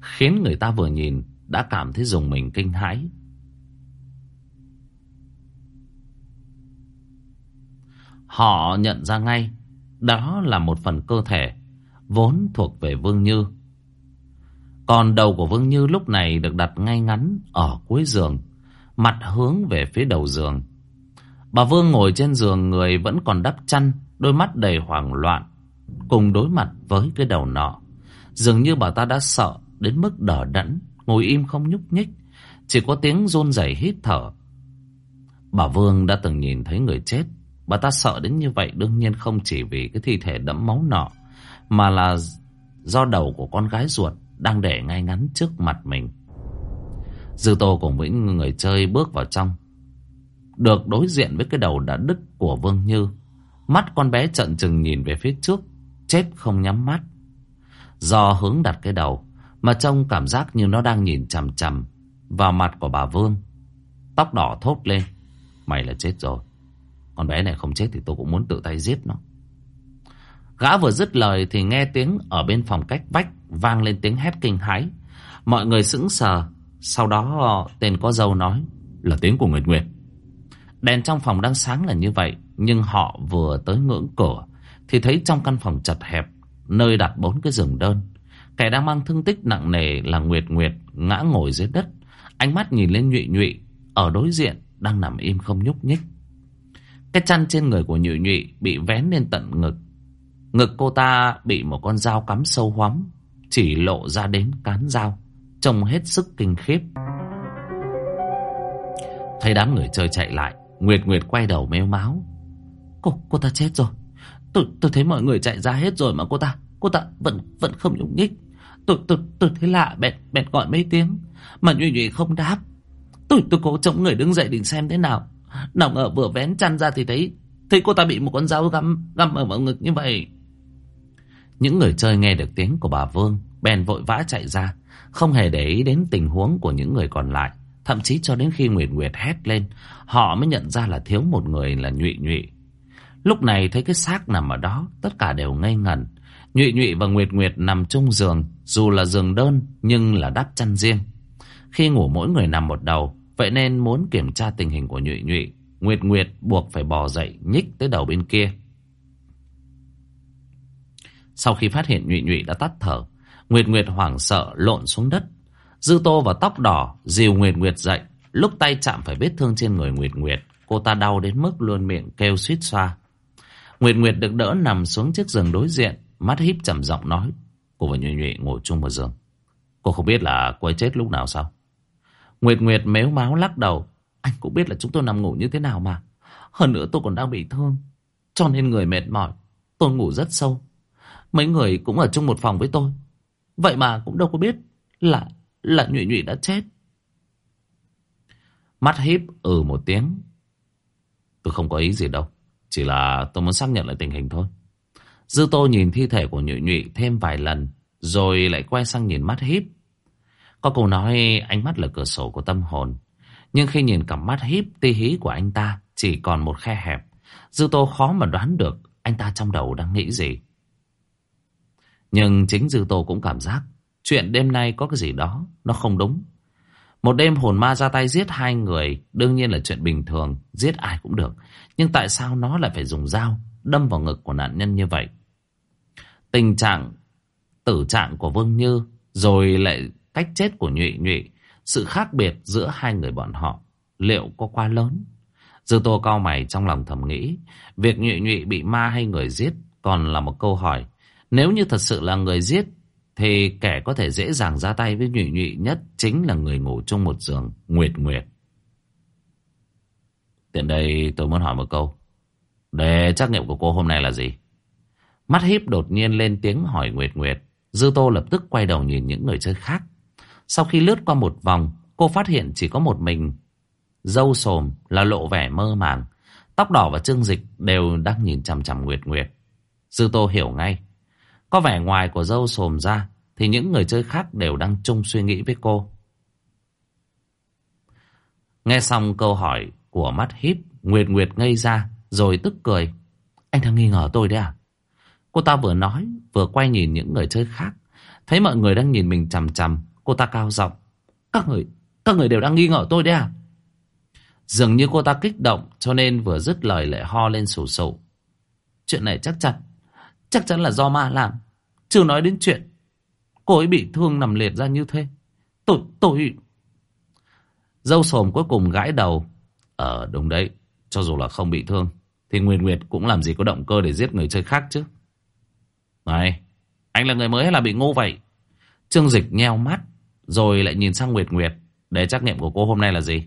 Speaker 1: Khiến người ta vừa nhìn Đã cảm thấy dùng mình kinh hãi. Họ nhận ra ngay, Đó là một phần cơ thể, Vốn thuộc về Vương Như. Còn đầu của Vương Như lúc này Được đặt ngay ngắn ở cuối giường, Mặt hướng về phía đầu giường. Bà Vương ngồi trên giường, Người vẫn còn đắp chăn, Đôi mắt đầy hoảng loạn, Cùng đối mặt với cái đầu nọ. Dường như bà ta đã sợ Đến mức đỏ đẫn, Ngồi im không nhúc nhích, Chỉ có tiếng rôn rẩy hít thở. Bà Vương đã từng nhìn thấy người chết. Bà ta sợ đến như vậy đương nhiên không chỉ vì cái thi thể đẫm máu nọ, Mà là do đầu của con gái ruột đang để ngay ngắn trước mặt mình. Dư Tô cùng với người chơi bước vào trong. Được đối diện với cái đầu đã đứt của Vương Như, Mắt con bé trận chừng nhìn về phía trước, Chết không nhắm mắt. Do hướng đặt cái đầu, Mà trông cảm giác như nó đang nhìn chằm chằm Vào mặt của bà Vương. Tóc đỏ thốt lên, Mày là chết rồi con bé này không chết thì tôi cũng muốn tự tay giết nó. Gã vừa dứt lời thì nghe tiếng ở bên phòng cách vách vang lên tiếng hét kinh hãi. Mọi người sững sờ. Sau đó tên có dâu nói, là tiếng của Nguyệt Nguyệt. Đèn trong phòng đang sáng là như vậy. Nhưng họ vừa tới ngưỡng cửa thì thấy trong căn phòng chật hẹp, nơi đặt bốn cái giường đơn. Kẻ đang mang thương tích nặng nề là Nguyệt Nguyệt ngã ngồi dưới đất. Ánh mắt nhìn lên nhụy nhụy, ở đối diện đang nằm im không nhúc nhích. Cái chăn trên người của nhụy nhụy bị vén lên tận ngực. Ngực cô ta bị một con dao cắm sâu hoắm, chỉ lộ ra đến cán dao, trông hết sức kinh khiếp. Thấy đám người chơi chạy lại, Nguyệt Nguyệt quay đầu mếu máu. Cô, cô ta chết rồi. Tôi, tôi thấy mọi người chạy ra hết rồi mà cô ta, cô ta vẫn vẫn không nhúc nhích. Tôi, tôi, tôi thấy lạ, bẹt, bẹt gọi mấy tiếng, mà nhụy nhụy không đáp. Tôi, tôi cố chống người đứng dậy định xem thế nào. Nòng ở vừa vén chăn ra thì thấy Thấy cô ta bị một con dao găm Găm ở vào ngực như vậy. Những người chơi nghe được tiếng của bà Vương, Bèn vội vã chạy ra, Không hề để ý đến tình huống của những người còn lại. Thậm chí cho đến khi Nguyệt Nguyệt hét lên, Họ mới nhận ra là thiếu một người là nhụy nhụy. Lúc này thấy cái xác nằm ở đó, Tất cả đều ngây ngẩn. Nhụy nhụy và Nguyệt Nguyệt nằm chung giường, Dù là giường đơn Nhưng là đắp chăn riêng. Khi ngủ mỗi người nằm một đầu Vậy nên muốn kiểm tra tình hình của nhụy nhụy Nguyệt Nguyệt buộc phải bò dậy nhích tới đầu bên kia Sau khi phát hiện nhụy nhụy đã tắt thở Nguyệt Nguyệt hoảng sợ lộn xuống đất. Dư Tô và tóc đỏ dìu Nguyệt Nguyệt dậy. Lúc tay chạm phải vết thương trên người Nguyệt Nguyệt, cô ta đau đến mức luôn miệng kêu suýt xoa. Nguyệt Nguyệt được đỡ nằm xuống chiếc giường đối diện, mắt híp trầm giọng nói. Cô và Nhụy Nhụy ngồi chung một giường. Cô không biết là cô ấy chết lúc nào sao? Nguyệt Nguyệt mếu máu lắc đầu. Anh cũng biết là chúng tôi nằm ngủ như thế nào mà. Hơn nữa tôi còn đang bị thương. Cho nên người mệt mỏi. Tôi ngủ rất sâu. Mấy người cũng ở chung một phòng với tôi. Vậy mà cũng đâu có biết là là nhụy nhụy đã chết. Mắt híp ừ một tiếng. Tôi không có ý gì đâu. Chỉ là tôi muốn xác nhận lại tình hình thôi. Dư tô nhìn thi thể của nhụy nhụy thêm vài lần. Rồi lại quay sang nhìn mắt híp. Có câu nói ánh mắt là cửa sổ của tâm hồn. Nhưng khi nhìn cặp mắt híp ti hí của anh ta chỉ còn một khe hẹp. Dư tô khó mà đoán được anh ta trong đầu đang nghĩ gì. Nhưng chính Dư Tô cũng cảm giác chuyện đêm nay có cái gì đó nó không đúng. Một đêm hồn ma ra tay giết hai người đương nhiên là chuyện bình thường, giết ai cũng được. Nhưng tại sao nó lại phải dùng dao đâm vào ngực của nạn nhân như vậy? Tình trạng tử trạng của Vương Như rồi lại cách chết của Nhụy Nhụy, sự khác biệt giữa hai người bọn họ liệu có quá lớn? Dư Tô cao mày trong lòng thầm nghĩ, việc Nhụy Nhụy bị ma hay người giết còn là một câu hỏi. Nếu như thật sự là người giết Thì kẻ có thể dễ dàng ra tay với nhụy nhụy nhất Chính là người ngủ chung một giường Nguyệt Nguyệt. Tiện đây tôi muốn hỏi một câu. Đề trắc nghiệm của cô hôm nay là gì? Mắt híp đột nhiên lên tiếng hỏi Nguyệt Nguyệt. Dư Tô lập tức quay đầu nhìn những người chơi khác. Sau khi lướt qua một vòng, Cô phát hiện chỉ có một mình. Dâu sồm là lộ vẻ mơ màng. Tóc đỏ và trương dịch đều đang nhìn chằm chằm Nguyệt Nguyệt. Dư Tô hiểu ngay. Có vẻ ngoài của dâu sồm ra, Thì những người chơi khác đều đang chung suy nghĩ với cô. Nghe xong câu hỏi của mắt híp, Nguyệt Nguyệt ngây ra, Rồi tức cười. Anh đang nghi ngờ tôi đấy à? Cô ta vừa nói, vừa quay nhìn những người chơi khác. Thấy mọi người đang nhìn mình chằm chằm Cô ta cao giọng. Các người, các người đều đang nghi ngờ tôi đấy à? Dường như cô ta kích động Cho nên vừa dứt lời lại ho lên sù sụ. Chuyện này chắc chắn Chắc chắn là do ma làm. Chưa nói đến chuyện Cô ấy bị thương nằm liệt ra như thế. Tôi, tôi Dâu sồm cuối cùng gãi đầu. Ờ đúng đấy Cho dù là không bị thương Thì Nguyệt Nguyệt cũng làm gì có động cơ để giết người chơi khác chứ. Này Anh là người mới hay là bị ngu vậy? Trương Dịch nheo mắt. Rồi lại nhìn sang Nguyệt Nguyệt. Để trắc nghiệm của cô hôm nay là gì?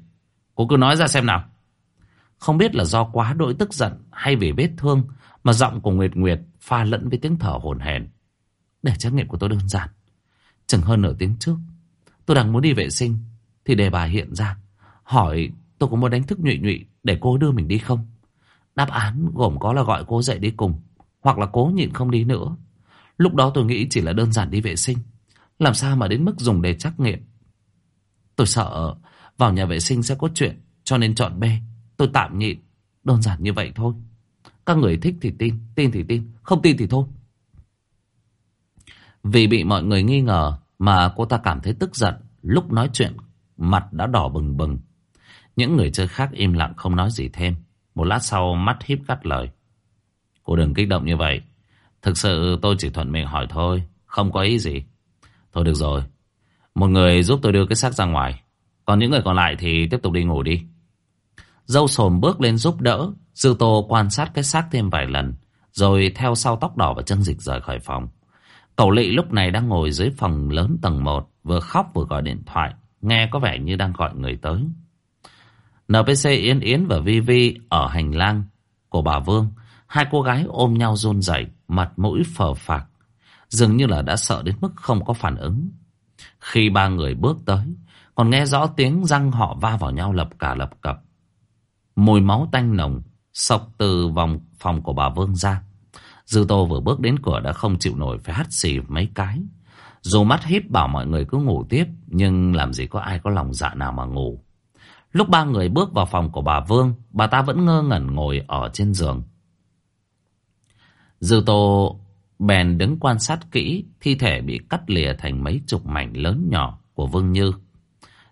Speaker 1: Cô cứ nói ra xem nào. Không biết là do quá đỗi tức giận Hay vì vết thương Mà giọng của Nguyệt Nguyệt pha lẫn với tiếng thở hổn hển. Để trắc nghiệm của tôi đơn giản. Chừng hơn nửa tiếng trước, Tôi đang muốn đi vệ sinh, Thì đề bà hiện ra. Hỏi tôi có muốn đánh thức nhụy nhụy Để cô đưa mình đi không? Đáp án gồm có là gọi cô dậy đi cùng, Hoặc là cố nhịn không đi nữa. Lúc đó tôi nghĩ chỉ là đơn giản đi vệ sinh. Làm sao mà đến mức dùng để trắc nghiệm Tôi sợ Vào nhà vệ sinh sẽ có chuyện Cho nên chọn B Tôi tạm nhịn Đơn giản như vậy thôi Các người thích thì tin Tin thì tin Không tin thì thôi vì bị mọi người nghi ngờ mà cô ta cảm thấy tức giận. Lúc nói chuyện, mặt đã đỏ bừng bừng. Những người chơi khác im lặng không nói gì thêm. Một lát sau mắt híp cắt lời. Cô đừng kích động như vậy. Thực sự tôi chỉ thuận miệng hỏi thôi. Không có ý gì. Thôi được rồi. Một người giúp tôi đưa cái xác ra ngoài. Còn những người còn lại thì tiếp tục đi ngủ đi. Dâu sồm bước lên giúp đỡ. Dư tô quan sát cái xác thêm vài lần. Rồi theo sau tóc đỏ và chân dịch rời khỏi phòng. Cậu Lị lúc này đang ngồi dưới phòng lớn tầng 1, vừa khóc vừa gọi điện thoại, nghe có vẻ như đang gọi người tới. NPC Yến Yến và Vi Vi ở hành lang của bà Vương, hai cô gái ôm nhau run rẩy, mặt mũi phờ phạc, dường như là đã sợ đến mức không có phản ứng. Khi ba người bước tới, còn nghe rõ tiếng răng họ va vào nhau lập cả lập cập. Mùi máu tanh nồng sộc từ vòng phòng của bà Vương ra. Dư Tô vừa bước đến cửa đã không chịu nổi phải hắt xì mấy cái. Dù mắt híp bảo mọi người cứ ngủ tiếp, nhưng làm gì có ai có lòng dạ nào mà ngủ. Lúc ba người bước vào phòng của bà Vương, bà ta vẫn ngơ ngẩn ngồi ở trên giường. Dư Tô bèn đứng quan sát kỹ thi thể bị cắt lìa thành mấy chục mảnh lớn nhỏ của Vương Như.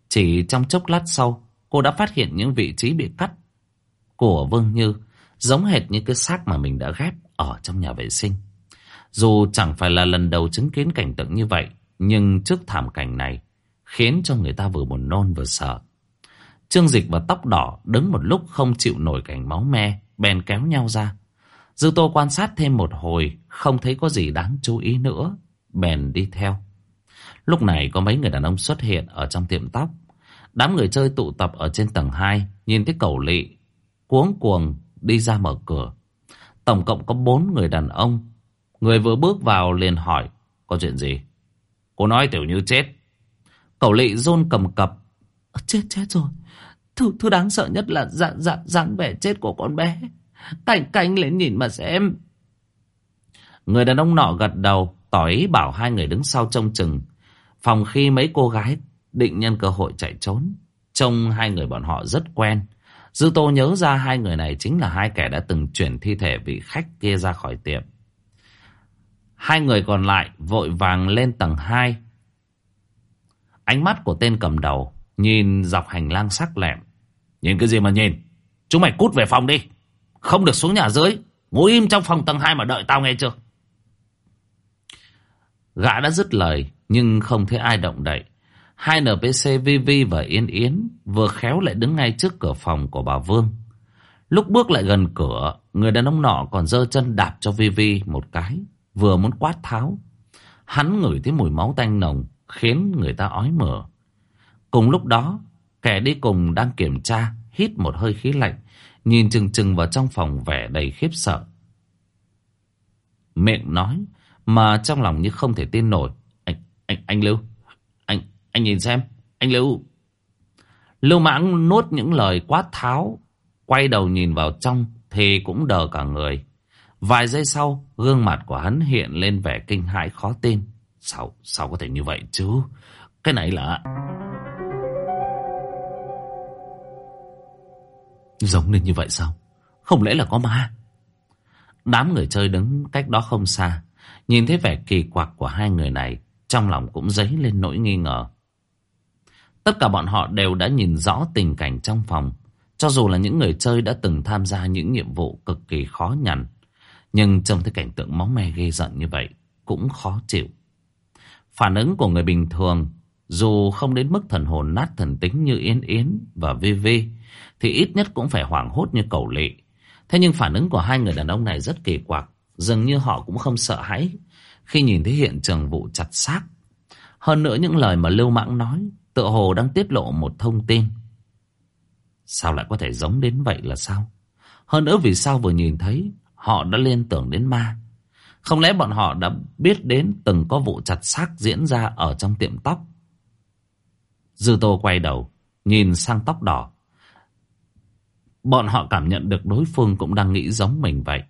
Speaker 1: Chỉ trong chốc lát sau, cô đã phát hiện những vị trí bị cắt của Vương Như giống hệt như cái xác mà mình đã ghép ở trong nhà vệ sinh. Dù chẳng phải là lần đầu chứng kiến cảnh tượng như vậy, Nhưng trước thảm cảnh này Khiến cho người ta vừa buồn nôn vừa sợ Trương Dịch và tóc đỏ đứng một lúc không chịu nổi cảnh máu me, bèn kéo nhau ra. Dư Tô quan sát thêm một hồi, không thấy có gì đáng chú ý nữa, bèn đi theo. Lúc này có mấy người đàn ông xuất hiện ở trong tiệm tóc. Đám người chơi tụ tập ở trên tầng 2, nhìn thấy cầu lị, cuống cuồng đi ra mở cửa. Tổng cộng có bốn người đàn ông. Người vừa bước vào liền hỏi, có chuyện gì? Cô nói tiểu như chết. Cầu lị rôn cầm cập. Chết chết rồi. Thứ, thứ đáng sợ nhất là dạng dạng dáng vẻ chết của con bé. Cảnh cảnh lên nhìn mà xem. Người đàn ông nọ gật đầu, tỏ ý bảo hai người đứng sau trông chừng. Phòng khi mấy cô gái định nhân cơ hội chạy trốn. Trông hai người bọn họ rất quen. Dư Tô nhớ ra hai người này chính là hai kẻ đã từng chuyển thi thể vị khách kia ra khỏi tiệm. Hai người còn lại vội vàng lên tầng 2. Ánh mắt của tên cầm đầu nhìn dọc hành lang sắc lẹm. Nhìn cái gì mà nhìn? Chúng mày cút về phòng đi. Không được xuống nhà dưới. Ngồi im trong phòng tầng 2 mà đợi tao nghe chưa? Gã đã dứt lời nhưng không thấy ai động đậy. Hai NPC Vivi và Yên Yến vừa khéo lại đứng ngay trước cửa phòng của bà Vương. Lúc bước lại gần cửa, người đàn ông nọ còn giơ chân đạp cho Vivi một cái, vừa muốn quát tháo. Hắn ngửi thấy mùi máu tanh nồng, khiến người ta ói mửa. Cùng lúc đó, kẻ đi cùng đang kiểm tra, hít một hơi khí lạnh, nhìn chừng chừng vào trong phòng vẻ đầy khiếp sợ. Miệng nói, mà trong lòng như không thể tin nổi. Anh, anh, anh Lưu, anh, anh nhìn xem, anh Lưu. Lưu mãng nuốt những lời quát tháo, quay đầu nhìn vào trong thì cũng đờ cả người. Vài giây sau, gương mặt của hắn hiện lên vẻ kinh hãi khó tin. Sao, sao có thể như vậy chứ? Cái này là... Giống lên như vậy sao? Không lẽ là có ma? Đám người chơi đứng cách đó không xa. Nhìn thấy vẻ kỳ quặc của hai người này. Trong lòng cũng dấy lên nỗi nghi ngờ. Tất cả bọn họ đều đã nhìn rõ tình cảnh trong phòng. Cho dù là những người chơi đã từng tham gia những nhiệm vụ cực kỳ khó nhằn. Nhưng trông thấy cảnh tượng máu me ghê giận như vậy cũng khó chịu. Phản ứng của người bình thường, dù không đến mức thần hồn nát thần tính như Yến Yến và Vi Vi thì ít nhất cũng phải hoảng hốt như cầu lị. Thế nhưng phản ứng của hai người đàn ông này rất kỳ quặc. Dường như họ cũng không sợ hãi khi nhìn thấy hiện trường vụ chặt xác. Hơn nữa những lời mà Lưu Mãng nói tựa hồ đang tiết lộ một thông tin. Sao lại có thể giống đến vậy là sao? Hơn nữa vì sao vừa nhìn thấy họ đã liên tưởng đến ma? Không lẽ bọn họ đã biết đến từng có vụ chặt xác diễn ra ở trong tiệm tóc? Dư Tô quay đầu, nhìn sang tóc đỏ. Bọn họ cảm nhận được đối phương cũng đang nghĩ giống mình vậy.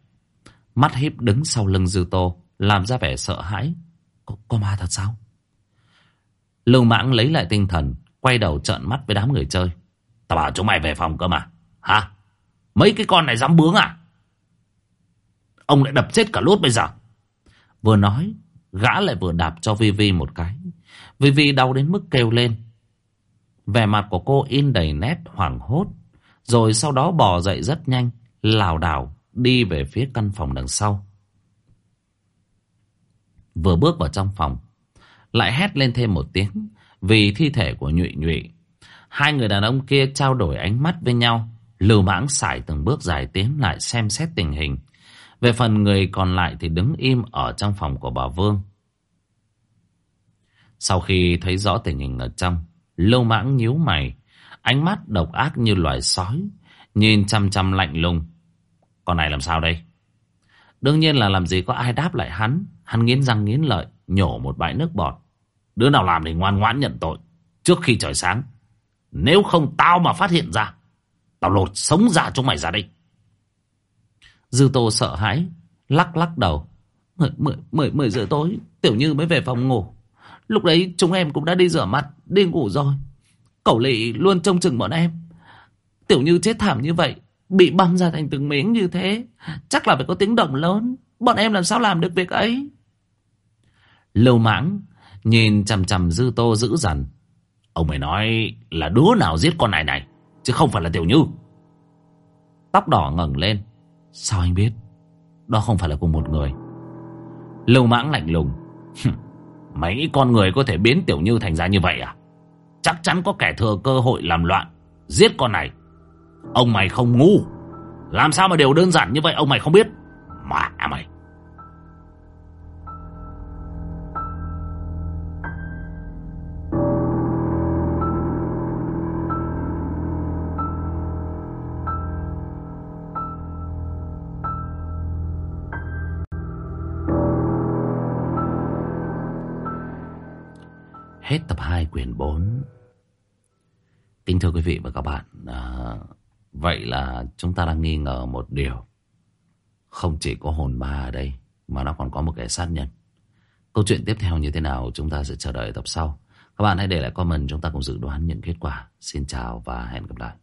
Speaker 1: Mắt híp đứng sau lưng Dư Tô, làm ra vẻ sợ hãi. Có, có ma thật sao? Lưu mãng lấy lại tinh thần, quay đầu trợn mắt với đám người chơi. Tao bảo chúng mày về phòng cơ mà. Hả? Mấy cái con này dám bướng à? Ông lại đập chết cả lốt bây giờ. Vừa nói, gã lại vừa đạp cho Vi Vi một cái. Vi Vi đau đến mức kêu lên. Vẻ mặt của cô in đầy nét hoảng hốt. Rồi sau đó bò dậy rất nhanh, lảo đảo đi về phía căn phòng đằng sau. Vừa bước vào trong phòng, lại hét lên thêm một tiếng vì thi thể của nhụy nhụy. Hai người đàn ông kia trao đổi ánh mắt với nhau, lưu mãng sải từng bước dài tiến lại xem xét tình hình. Về phần người còn lại thì đứng im ở trong phòng của bà Vương. Sau khi thấy rõ tình hình ở trong, Lưu mãng nhíu mày, ánh mắt độc ác như loài sói, nhìn chăm chăm lạnh lùng. Con này làm sao đây? Đương nhiên là làm gì có ai đáp lại hắn. Hắn nghiến răng nghiến lợi, nhổ một bãi nước bọt. Đứa nào làm thì ngoan ngoãn nhận tội, trước khi trời sáng. Nếu không tao mà phát hiện ra, tao lột sống ra chúng mày ra đây. Dư Tô sợ hãi, lắc lắc đầu. Mười, mười, mười, mười giờ tối, Tiểu Như mới về phòng ngủ. Lúc đấy chúng em cũng đã đi rửa mặt, đi ngủ rồi. Cẩu lị luôn trông chừng bọn em. Tiểu Như chết thảm như vậy, bị băm ra thành từng miếng như thế. Chắc là phải có tiếng động lớn. Bọn em làm sao làm được việc ấy? Lưu mãng, nhìn chằm chằm Dư Tô dữ dằn. Ông mày nói là đứa nào giết con này này, chứ không phải là Tiểu Như. Tóc đỏ ngẩng lên. Sao anh biết? Đó không phải là cùng một người. Lưu mãng lạnh lùng. Mày nghĩ con người có thể biến Tiểu Như thành ra như vậy à? Chắc chắn có kẻ thừa cơ hội làm loạn, giết con này. Ông mày không ngu. Làm sao mà điều đơn giản như vậy ông mày không biết? mà à mày. Hết tập 2 quyển 4 Kính thưa quý vị và các bạn à, Vậy là chúng ta đang nghi ngờ một điều. Không chỉ có hồn ma ở đây Mà nó còn có một kẻ sát nhân. Câu chuyện tiếp theo như thế nào Chúng ta sẽ chờ đợi tập sau. Các bạn hãy để lại comment Chúng ta cùng dự đoán những kết quả. Xin chào và hẹn gặp lại.